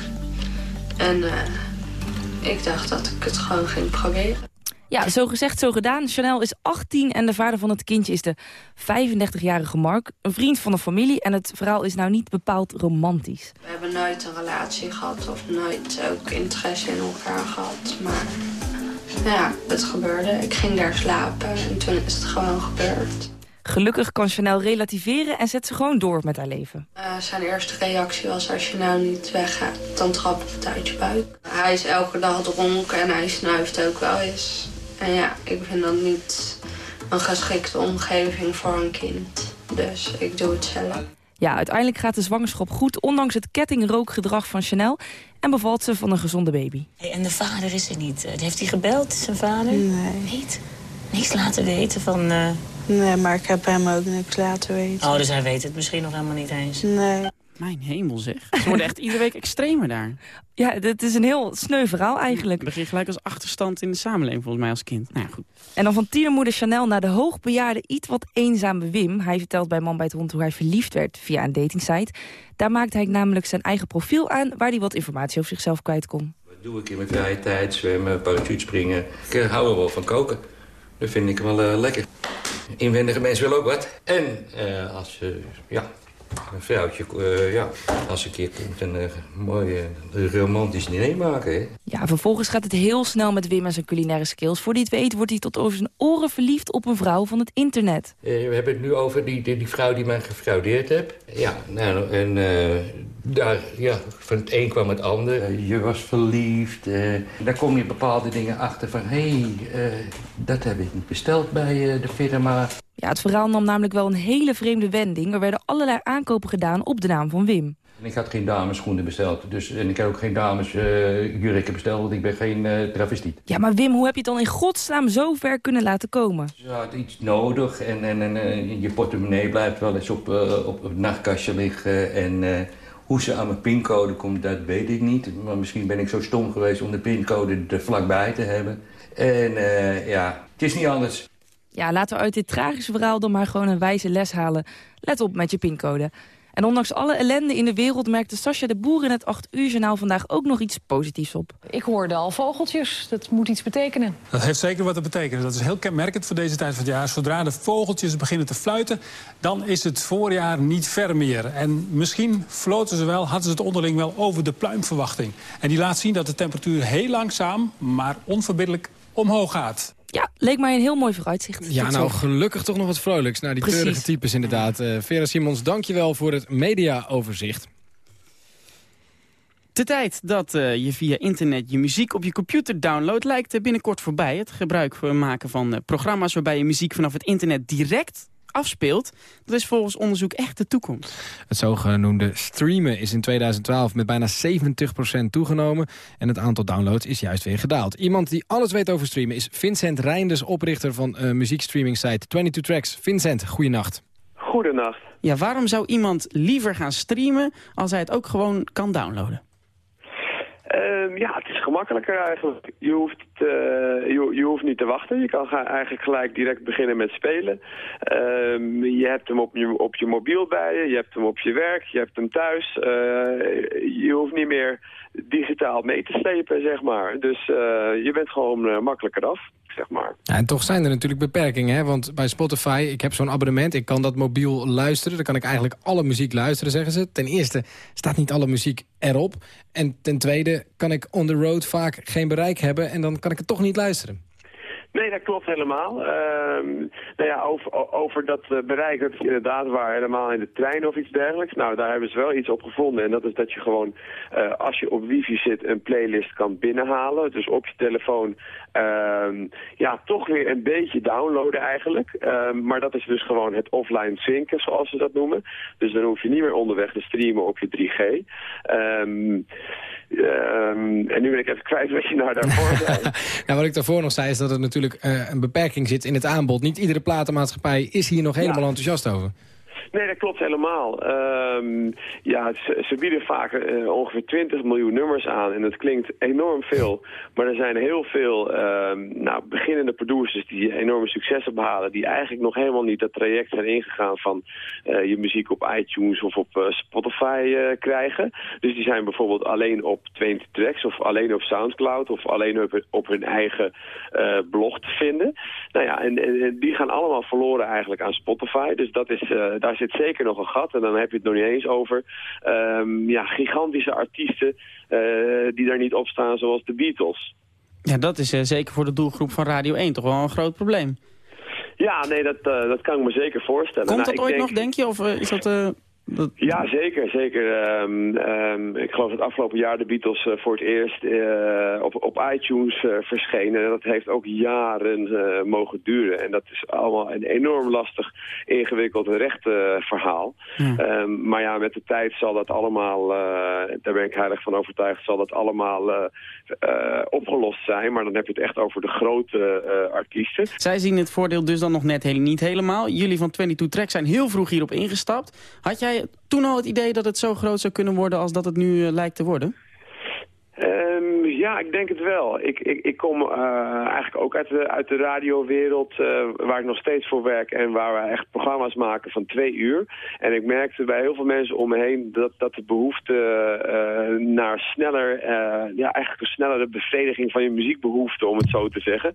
Speaker 16: En eh, ik dacht dat ik het gewoon ging proberen.
Speaker 12: Ja, zo gezegd, zo gedaan. Chanel is 18 en de vader van het kindje is de 35-jarige Mark. Een vriend van de familie en het verhaal is nou niet bepaald romantisch.
Speaker 16: We hebben nooit een relatie gehad of nooit ook interesse in elkaar gehad. Maar ja, het gebeurde. Ik ging daar slapen en toen is het gewoon gebeurd.
Speaker 12: Gelukkig kan Chanel relativeren en zet ze gewoon door met haar leven.
Speaker 16: Eh, zijn eerste reactie was als je nou niet weggaat, dan trap ik het uit je buik. Hij is elke dag dronken en hij snuift ook wel eens. En ja, ik vind dat niet een geschikte omgeving voor een kind. Dus ik doe het zelf.
Speaker 12: Ja, uiteindelijk gaat de zwangerschap goed, ondanks het kettingrookgedrag van Chanel... en bevalt ze van een gezonde baby.
Speaker 17: Hey, en de vader is er niet. Eh, Heeft hij gebeld, zijn vader?
Speaker 18: Nee.
Speaker 17: Niet? Niks laten weten van... eh,
Speaker 18: Nee, maar ik heb hem ook niks laten weten.
Speaker 17: Oh, dus hij weet het misschien nog helemaal niet eens.
Speaker 18: Nee.
Speaker 3: Mijn hemel zeg. Ze worden echt iedere week extremer daar.
Speaker 12: Ja, het is een heel sneu verhaal eigenlijk.
Speaker 3: Het begint gelijk als achterstand in de samenleving volgens mij als kind. Nou ja, goed.
Speaker 12: En dan van tienermoeder Chanel naar de hoogbejaarde, iets wat eenzame Wim. Hij vertelt bij Man bij het Hond hoe hij verliefd werd via een datingsite. Daar maakte hij namelijk zijn eigen profiel aan... waar hij wat informatie over zichzelf kwijt kon.
Speaker 19: Wat doe ik in mijn vrije tijd? Zwemmen, parachutespringen. Ik eh, hou er wel van koken. Dat vind ik wel eh, lekker. Inwendige mensen willen ook wat. En eh, als je, ja, een vrouwtje, eh, ja, als een keer komt een eh, mooi eh, romantisch diner maken, hè.
Speaker 12: Ja, vervolgens gaat het heel snel met Wim en zijn culinaire skills. Voor hij het weet wordt hij tot over zijn oren verliefd op een vrouw van het internet.
Speaker 19: Eh, we hebben het nu over die, die, die vrouw die mij gefraudeerd heeft. Ja, nou, en eh, daar, ja, van het een kwam het ander. Je was verliefd. daar kom je bepaalde dingen achter van... hé, hey, eh, dat heb ik niet besteld bij eh, de firma.
Speaker 12: Ja, het verhaal nam namelijk wel een hele vreemde wending. Er werden allerlei aankopen gedaan op de naam van Wim.
Speaker 19: En ik had geen damesschoenen besteld. Dus, en ik heb ook geen damesjurken besteld, want ik ben geen eh travestiet.
Speaker 12: Ja, maar Wim, hoe heb je het dan in godsnaam zo ver kunnen laten komen?
Speaker 19: Ze had iets nodig en, en, en eh, je portemonnee blijft wel eens op, eh, op het nachtkastje liggen. En eh, hoe ze aan mijn pincode komt, dat weet ik niet. Maar misschien ben ik zo stom geweest om de pincode er vlakbij te hebben. En eh, ja, het is niet anders.
Speaker 12: Ja, laten we uit dit tragische verhaal dan maar gewoon een wijze les halen. Let op met je pincode. En ondanks alle ellende in de wereld merkte Sascha de Boer in het 8 uur journaal vandaag ook nog iets positiefs op.
Speaker 20: Ik hoorde al vogeltjes. Dat moet iets betekenen.
Speaker 21: Dat heeft zeker wat te betekenen. Dat is heel kenmerkend voor deze tijd van het jaar. Zodra de vogeltjes beginnen te fluiten, dan is het voorjaar niet ver meer. En misschien floten ze wel, hadden ze het onderling wel over de pluimverwachting. En die laat zien dat de temperatuur heel langzaam, maar onverbiddelijk omhoog gaat.
Speaker 12: Leek mij een heel mooi vooruitzicht.
Speaker 4: Ja, nou gelukkig toch nog wat vrolijks. Nou, die
Speaker 12: Precies.
Speaker 4: treurige types inderdaad. Eh Vera Simons, dankjewel voor het mediaoverzicht.
Speaker 3: De tijd dat eh, je via internet je muziek op je computer downloadt... lijkt eh, binnenkort voorbij. Het gebruik voor maken van eh, programma's waarbij je muziek vanaf het internet direct afspeelt... dat is volgens onderzoek echt de toekomst.
Speaker 4: Het zogenoemde streamen is in 2012 met bijna 70% toegenomen. En het aantal downloads is juist weer gedaald. Iemand die alles weet over streamen is Vincent Reinders, oprichter van uh, muziekstreaming site 22 Tracks. Vincent, goeienacht.
Speaker 22: Goedenacht.
Speaker 3: Ja, waarom zou iemand liever gaan streamen als hij het ook gewoon kan downloaden?
Speaker 22: Ehm, ja, het is gemakkelijker eigenlijk. Je hoeft, eh, je, je hoeft niet te wachten. Je kan eigenlijk gelijk direct beginnen met spelen. Ehm, je hebt hem op je, op je mobiel bij je, je hebt hem op je werk, je hebt hem thuis. Eh, je hoeft niet meer digitaal mee te slepen, zeg maar. Dus eh, je bent gewoon eh, makkelijker af, zeg maar.
Speaker 4: Ja, en toch zijn er natuurlijk beperkingen. Hè? Want bij Spotify, ik heb zo'n abonnement. Ik kan dat mobiel luisteren. Dan kan ik eigenlijk alle muziek luisteren, zeggen ze. Ten eerste staat niet alle muziek erop. En ten tweede kan ik on the road vaak geen bereik hebben. En dan kan ik het toch niet luisteren.
Speaker 22: Nee, dat klopt helemaal. Ehm, nou ja, over, over dat eh, bereik, dat is inderdaad waar, helemaal in de trein of iets dergelijks. Nou, daar hebben ze wel iets op gevonden. En dat is dat je gewoon, eh, als je op wifi zit, een playlist kan binnenhalen. Dus op je telefoon, ehm, ja, toch weer een beetje downloaden eigenlijk. Ehm, maar dat is dus gewoon het offline zinken, zoals ze dat noemen. Dus dan hoef je niet meer onderweg te streamen op je 3G. Ehm, ehm, en nu ben ik even kwijt wat je nou daarvoor zei.
Speaker 4: Nou, wat ik daarvoor nog zei is dat er natuurlijk eh, een beperking zit in het aanbod. Niet iedere platenmaatschappij is hier nog helemaal enthousiast over.
Speaker 22: Nee, dat klopt helemaal. Ehm, ja, ze, bieden vaak eh, ongeveer 20 miljoen nummers aan en dat klinkt enorm veel. Maar er zijn heel veel ehm, nou, beginnende producers die enorme successen behalen... die eigenlijk nog helemaal niet dat traject zijn ingegaan van eh, je muziek op iTunes of op eh, Spotify krijgen. Dus die zijn bijvoorbeeld alleen op 20 tracks of alleen op Soundcloud of alleen op, op hun eigen blog te vinden. Nou ja, en, en- die gaan allemaal verloren eigenlijk aan Spotify. Dus dat is, daar zit zeker nog een gat. En dan heb je het nog niet eens over ehm, ja, gigantische artiesten eh, die daar niet op staan zoals de Beatles.
Speaker 3: Ja, dat is eh, zeker voor de doelgroep van Radio 1 toch wel een groot probleem.
Speaker 22: Ja, nee, dat, eh, dat kan ik me zeker voorstellen.
Speaker 3: Komt
Speaker 22: Nou,
Speaker 3: dat
Speaker 22: ik
Speaker 3: ooit
Speaker 22: denk-
Speaker 3: nog, denk je? Of is dat... dat...
Speaker 22: Ja, zeker. zeker. Ehm, ehm, ik geloof dat afgelopen jaar de Beatles eh, voor het eerst eh, op, op iTunes eh, verschenen. En dat heeft ook jaren mogen duren. En dat is allemaal een enorm lastig, ingewikkeld rechtenverhaal. Ehm, maar ja, met de tijd zal dat allemaal, daar ben ik heilig van overtuigd, zal dat allemaal opgelost zijn. Maar dan heb je het echt over de grote artiesten.
Speaker 3: Zij zien het voordeel dus dan nog net heel, niet helemaal. Jullie van 22 Tracks zijn heel vroeg hierop ingestapt. Had jij toen al het idee dat het zo groot zou kunnen worden als dat het nu eh, lijkt te worden?
Speaker 22: Ehm, ja, ik denk het wel. Ik, ik, ik kom eh, eigenlijk ook uit de, uit de radiowereld, eh, waar ik nog steeds voor werk en waar we echt programma's maken van twee uur. En ik merkte bij heel veel mensen om me heen dat, dat de behoefte eh, naar sneller, ja, eigenlijk een snellere bevrediging van je muziekbehoefte, om het zo te zeggen,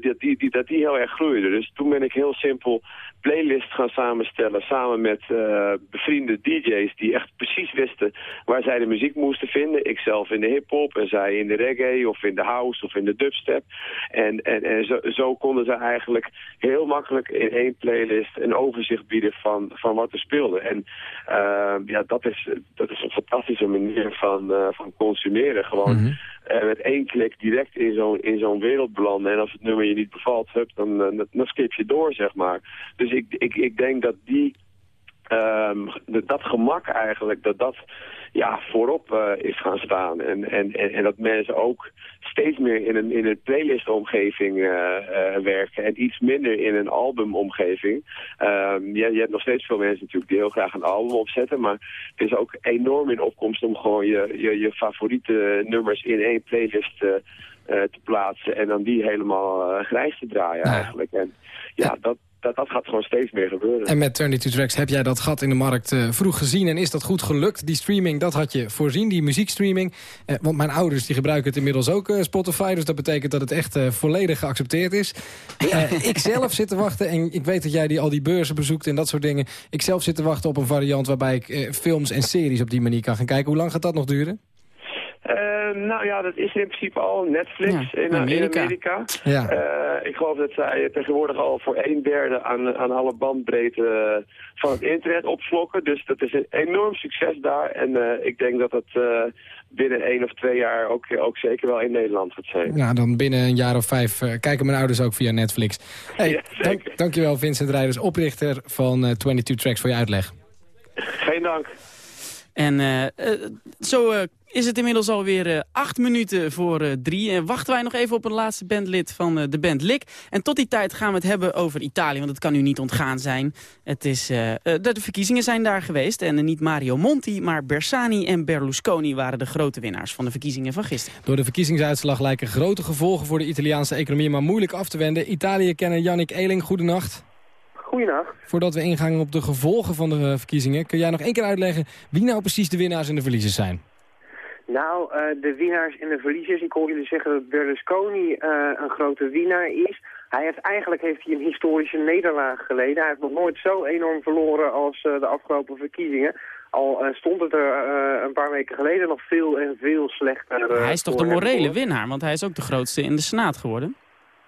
Speaker 22: dat, die, dat die heel erg groeide. Dus toen ben ik heel simpel playlists gaan samenstellen samen met eh, bevriende DJ's die echt precies wisten waar zij de muziek moesten vinden. Ik zelf in de hip-hop en zij in de reggae of in de house of in de dubstep. En, en, en zo, zo konden ze eigenlijk heel makkelijk in één playlist een overzicht bieden van, van wat er speelde. En eh, ja, dat is, dat is een fantastische manier van, eh, van consumeren. Gewoon eh, met één klik direct in zo'n in zo'n wereld belanden. En als het nummer je niet bevalt, hup, eh, dan, dan skip je door, zeg maar. Dus ik, ik, ik denk dat die ehm, dat, gemak eigenlijk, dat dat ja, voorop eh, is gaan staan. En, en, en, en dat mensen ook steeds meer in een, in een playlistomgeving eh, eh, werken en iets minder in een albumomgeving. Ehm je, je hebt nog steeds veel mensen natuurlijk die heel graag een album opzetten, maar het is ook enorm in opkomst om gewoon je, je, je favoriete nummers in één playlist te plaatsen en dan die helemaal grijs te draaien eigenlijk. En ja, dat, dat, dat gaat gewoon steeds meer gebeuren.
Speaker 4: En met 22 Tracks heb jij dat gat in de markt eh, vroeg gezien en is dat goed gelukt? Die streaming, dat had je voorzien, die muziekstreaming. Eh, want mijn ouders die gebruiken het inmiddels ook, eh, Spotify. Dus dat betekent dat het echt eh, volledig geaccepteerd is. Eh, ik zelf zit te wachten, en ik weet dat jij die, al die beurzen bezoekt en dat soort dingen. Ik zelf zit te wachten op een variant waarbij ik films en series op die manier kan gaan kijken. Hoe lang gaat dat nog duren?
Speaker 22: Eh, nou ja, dat is in principe al Netflix
Speaker 4: Ja,
Speaker 22: in, in
Speaker 4: Amerika. Ja.
Speaker 22: Eh, ik geloof dat zij tegenwoordig al voor een derde aan, aan alle bandbreedte van het internet opvlokken. Dus dat is een enorm succes daar. En eh, ik denk dat het eh, binnen één of twee jaar ook, ook zeker wel in Nederland gaat zijn.
Speaker 4: Nou, dan binnen een jaar of vijf eh, kijken mijn ouders ook via Netflix. Hey, dank, dankjewel Vincent Rijders, oprichter van eh, 22 Tracks voor je uitleg.
Speaker 22: Geen dank.
Speaker 3: En eh, eh, zo eh, is het inmiddels alweer eh, acht minuten voor eh, drie. En wachten wij nog even op een laatste bandlid van eh, de band Lik. En tot die tijd gaan we het hebben over Italië, want het kan u niet ontgaan zijn. Het is, de, verkiezingen zijn daar geweest. En niet Mario Monti, maar Bersani en Berlusconi waren de grote winnaars van de verkiezingen van gisteren.
Speaker 4: Door de verkiezingsuitslag lijken grote gevolgen voor de Italiaanse economie maar moeilijk af te wenden. Italië-kenner Jannik Eeling, goedenacht.
Speaker 23: Goedenacht.
Speaker 4: Voordat we ingaan op de gevolgen van de verkiezingen... kun jij nog één keer uitleggen wie nou precies de winnaars en de verliezers zijn?
Speaker 23: Nou, eh, de winnaars en de verliezers. Ik hoor jullie zeggen dat Berlusconi eh, een grote winnaar is. Hij heeft eigenlijk heeft hij een historische nederlaag geleden. Hij heeft nog nooit zo enorm verloren als eh, de afgelopen verkiezingen. Al stond het er een paar weken geleden nog veel en veel slechter.
Speaker 3: hij is toch de morele winnaar, want hij is ook de grootste in de Senaat geworden.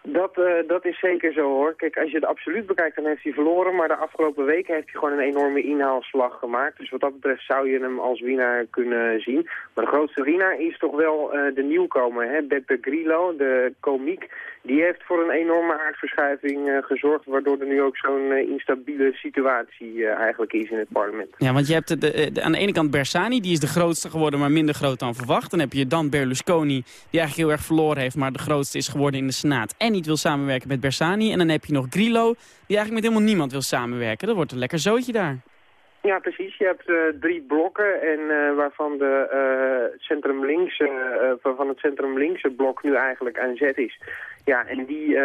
Speaker 23: Dat, eh, dat is zeker zo hoor. Kijk, als je het absoluut bekijkt, dan heeft hij verloren. Maar de afgelopen weken heeft hij gewoon een enorme inhaalslag gemaakt. Dus wat dat betreft zou je hem als winnaar kunnen zien. Maar de grootste winnaar is toch wel eh, de nieuwkomer, hè? Beppe Grillo, de komiek. Die heeft voor een enorme aardverschuiving eh, gezorgd... waardoor er nu ook zo'n instabiele situatie eigenlijk is in het parlement.
Speaker 3: Ja, want je hebt aan de ene kant Bersani, die is de grootste geworden, maar minder groot dan verwacht. Dan heb je dan Berlusconi, die eigenlijk heel erg verloren heeft, maar de grootste is geworden in de Senaat. En niet wil samenwerken met Bersani. En dan heb je nog Grillo, die eigenlijk met helemaal niemand wil samenwerken. Dat wordt een lekker zootje daar.
Speaker 23: Ja, precies. Je hebt eh, drie blokken en eh, waarvan de eh centrum linkse, eh, waarvan het centrum linkse blok nu eigenlijk aan zet is. Ja, en die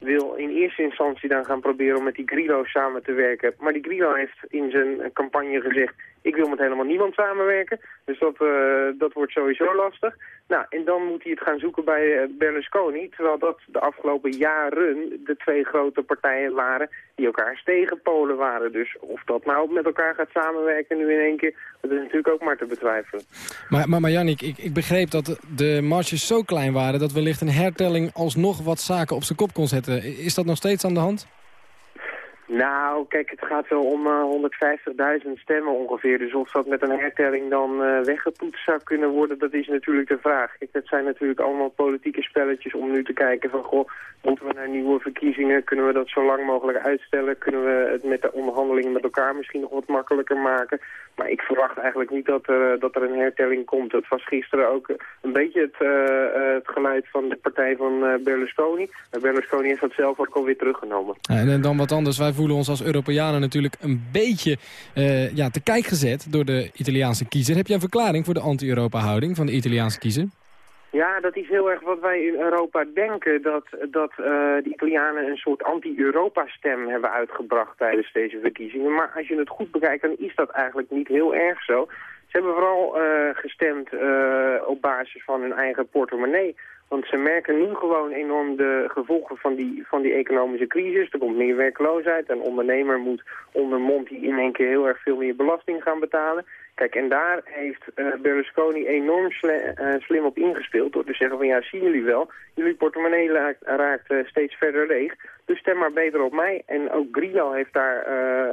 Speaker 23: wil in eerste instantie dan gaan proberen om met die Grillo samen te werken. Maar die Grillo heeft in zijn campagne gezegd, ik wil met helemaal niemand samenwerken. Dus dat, eh, dat wordt sowieso lastig. Nou, en dan moet hij het gaan zoeken bij eh, Berlusconi. Terwijl dat de afgelopen jaren de twee grote partijen waren die elkaars tegenpolen waren. Dus of dat nou met elkaar gaat samenwerken nu in één keer, dat is natuurlijk ook maar te betwijfelen.
Speaker 4: Maar, maar, maar Jannik, ik, ik begreep dat de marges zo klein waren... dat wellicht een hertelling alsnog wat zaken op zijn kop kon zetten. Is dat nog steeds aan de hand?
Speaker 23: Nou, kijk, het gaat wel om eh, 150.000 stemmen ongeveer. Dus of dat met een hertelling dan eh, weggepoetst zou kunnen worden, dat is natuurlijk de vraag. Kijk, het zijn natuurlijk allemaal politieke spelletjes om nu te kijken van... goh, moeten we naar nieuwe verkiezingen? Kunnen we dat zo lang mogelijk uitstellen? Kunnen we het met de onderhandelingen met elkaar misschien nog wat makkelijker maken? Maar ik verwacht eigenlijk niet dat er, eh, dat er een hertelling komt. Het was gisteren ook eh, een beetje het, eh, eh, het geluid van de partij van eh, Berlusconi. Berlusconi heeft dat zelf ook alweer teruggenomen.
Speaker 4: En eh, dan wat anders. Wij voelen ons als Europeanen natuurlijk een beetje eh, ja, te kijk gezet door de Italiaanse kiezer. Heb jij een verklaring voor de anti-Europa-houding van de Italiaanse kiezer?
Speaker 23: Ja, dat is heel erg wat wij in Europa denken. Dat, dat eh, de Italianen een soort anti-Europa-stem hebben uitgebracht tijdens deze verkiezingen. Maar als je het goed bekijkt, dan is dat eigenlijk niet heel erg zo. Ze hebben vooral eh, gestemd op basis van hun eigen portemonnee. Want ze merken nu gewoon enorm de gevolgen van die, van die economische crisis. Er komt meer werkloosheid. Een ondernemer moet onder Monti in één keer heel erg veel meer belasting gaan betalen. Kijk, en daar heeft eh, Berlusconi enorm eh, slim op ingespeeld door te zeggen van ja, zien jullie wel, jullie portemonnee raakt, eh, steeds verder leeg, dus stem maar beter op mij. En ook Grillo heeft daar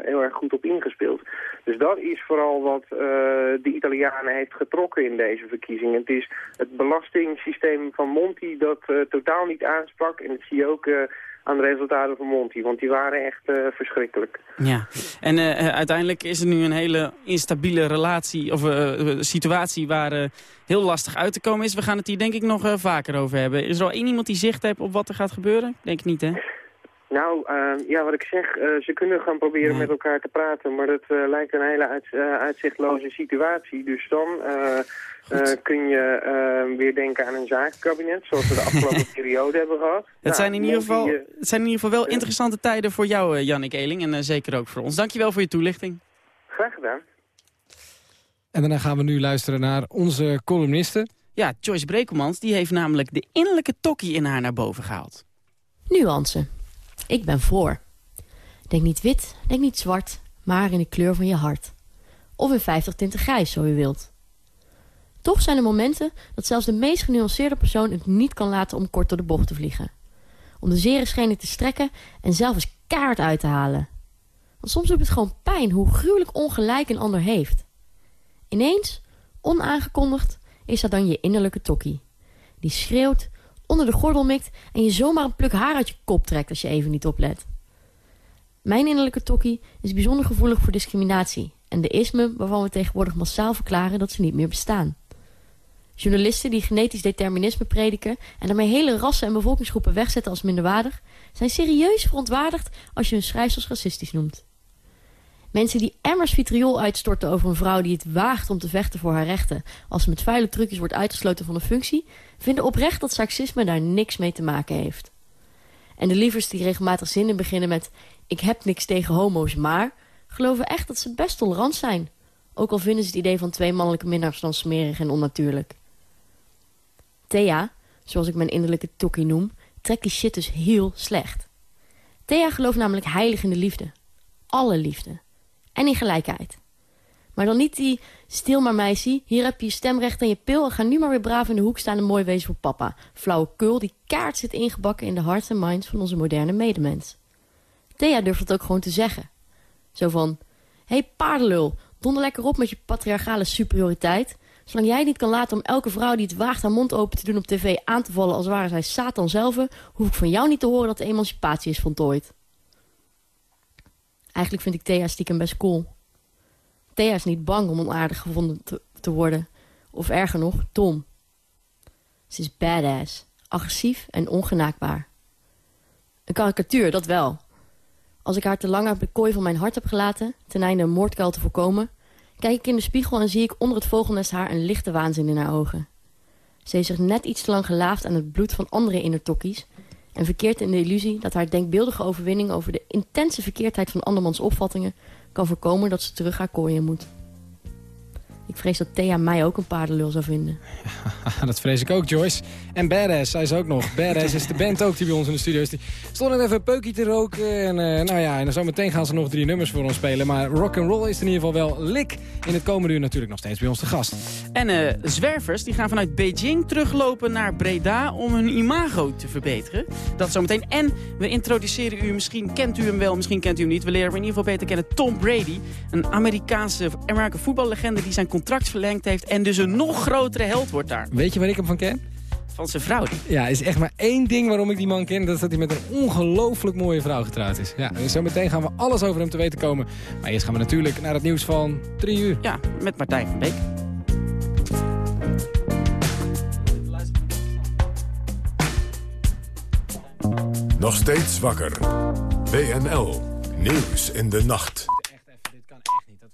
Speaker 23: heel erg goed op ingespeeld. Dus dat is vooral wat de Italianen heeft getrokken in deze verkiezingen. Het is het belastingssysteem van Monti dat totaal niet aansprak en dat zie je ook... aan de resultaten van Monti, want die waren echt eh, verschrikkelijk.
Speaker 3: Ja, en eh, eh, uiteindelijk is er nu een hele instabiele relatie of situatie waar heel lastig uit te komen is. We gaan het hier denk ik nog vaker over hebben. Is er al één iemand die zicht heeft op wat er gaat gebeuren? Denk ik niet, hè?
Speaker 23: Nou, eh, ja, wat ik zeg, eh, ze kunnen gaan proberen met elkaar te praten, maar dat eh, lijkt een hele uit, eh, uitzichtloze situatie. Dus dan eh, eh, kun je eh, weer denken aan een zakenkabinet, zoals we de afgelopen periode hebben gehad.
Speaker 3: Het,
Speaker 23: Nou,
Speaker 3: zijn in ieder geval, het zijn in ieder geval wel interessante tijden voor jou, Jannik Eeling. En zeker ook voor ons. Dankjewel voor je toelichting.
Speaker 23: graag gedaan.
Speaker 4: En daarna gaan we nu luisteren naar onze columnisten.
Speaker 3: Ja, Joyce Brekelmans die heeft namelijk de innerlijke tokkie in haar naar boven gehaald.
Speaker 24: Nuance. Ik ben voor. Denk niet wit, denk niet zwart, maar in de kleur van je hart. Of in 50 tinten grijs, zo u wilt. Toch zijn er momenten dat zelfs de meest genuanceerde persoon het niet kan laten om kort door de bocht te vliegen. Om de zere schenen te strekken en zelf eens kaart uit te halen. Want soms doet het gewoon pijn hoe gruwelijk ongelijk een ander heeft. Ineens, onaangekondigd, is dat dan je innerlijke tokkie. Die schreeuwt, onder de gordel mikt en je zomaar een pluk haar uit je kop trekt als je even niet oplet. Mijn innerlijke tokkie is bijzonder gevoelig voor discriminatie en de ismen waarvan we tegenwoordig massaal verklaren dat ze niet meer bestaan. Journalisten die genetisch determinisme prediken en daarmee hele rassen en bevolkingsgroepen wegzetten als minderwaardig, zijn serieus verontwaardigd als je hun schrijfsels racistisch noemt. Mensen die emmers vitriol uitstorten over een vrouw die het waagt om te vechten voor haar rechten, als ze met vuile trucjes wordt uitgesloten van een functie, vinden oprecht dat seksisme daar niks mee te maken heeft. En de lievers die regelmatig zinnen beginnen met ik heb niks tegen homo's, maar geloven echt dat ze best tolerant zijn. Ook al vinden ze het idee van twee mannelijke minnaars dan smerig en onnatuurlijk. Thea, zoals ik mijn innerlijke tokkie noem, trekt die shit dus heel slecht. Thea gelooft namelijk heilig in de liefde. Alle liefde. En in gelijkheid. Maar dan niet die stil maar meisje, hier heb je je stemrecht en je pil en ga nu maar weer braaf in de hoek staan en mooi wezen voor papa. Flauwe kul die kaart zit ingebakken in de hearts en minds van onze moderne medemens. Thea durft het ook gewoon te zeggen. Zo van, hé hey, paardenlul, donder lekker op met je patriarchale superioriteit. Zolang jij niet kan laten om elke vrouw die het waagt haar mond open te doen op tv aan te vallen als ware zij Satan zelf, hoef ik van jou niet te horen dat de emancipatie is voltooid. Eigenlijk vind ik Thea stiekem best cool. Thea is niet bang om onaardig gevonden te, worden. Of erger nog, dom. Ze is badass, agressief en ongenaakbaar. Een karikatuur, dat wel. Als ik haar te lang uit de kooi van mijn hart heb gelaten, ten einde een moordkuil te voorkomen, kijk ik in de spiegel en zie ik onder het vogelnest haar een lichte waanzin in haar ogen. Ze heeft zich net iets te lang gelaafd aan het bloed van andere innertokkies en verkeert in de illusie dat haar denkbeeldige overwinning over de intense verkeerdheid van andermans opvattingen kan voorkomen dat ze terug haar kooi in moet. Ik vrees dat Thea mij ook een paardenlul zou vinden.
Speaker 4: dat vrees ik ook, Joyce. En Badass, zij is ook nog. Badass is de band ook die bij ons in de studio is. Die stond net even een peukje te roken. En, eh, nou ja, en dan zometeen gaan ze nog drie nummers voor ons spelen. Maar rock and roll is in ieder geval wel lik. In het komende uur natuurlijk nog steeds bij ons te gast.
Speaker 3: En eh, zwervers die gaan vanuit Beijing teruglopen naar Breda om hun imago te verbeteren. Dat zometeen. En we introduceren u, misschien kent u hem wel, misschien kent u hem niet. We leren hem in ieder geval beter kennen. Tom Brady, een Amerikaanse Amerikaanse voetballegende die zijn contract verlengd heeft... en dus een nog grotere held wordt daar.
Speaker 4: Weet je waar ik hem van ken?
Speaker 3: Van zijn vrouw.
Speaker 4: Ja, er is echt maar één ding waarom ik die man ken. Dat is dat hij met een ongelooflijk mooie vrouw getrouwd is. Ja, dus zometeen gaan we alles over hem te weten komen. Maar eerst gaan we natuurlijk naar het nieuws van drie uur.
Speaker 3: Ja, met Martijn van Beek.
Speaker 2: Nog steeds wakker. WNL. Nieuws in de nacht.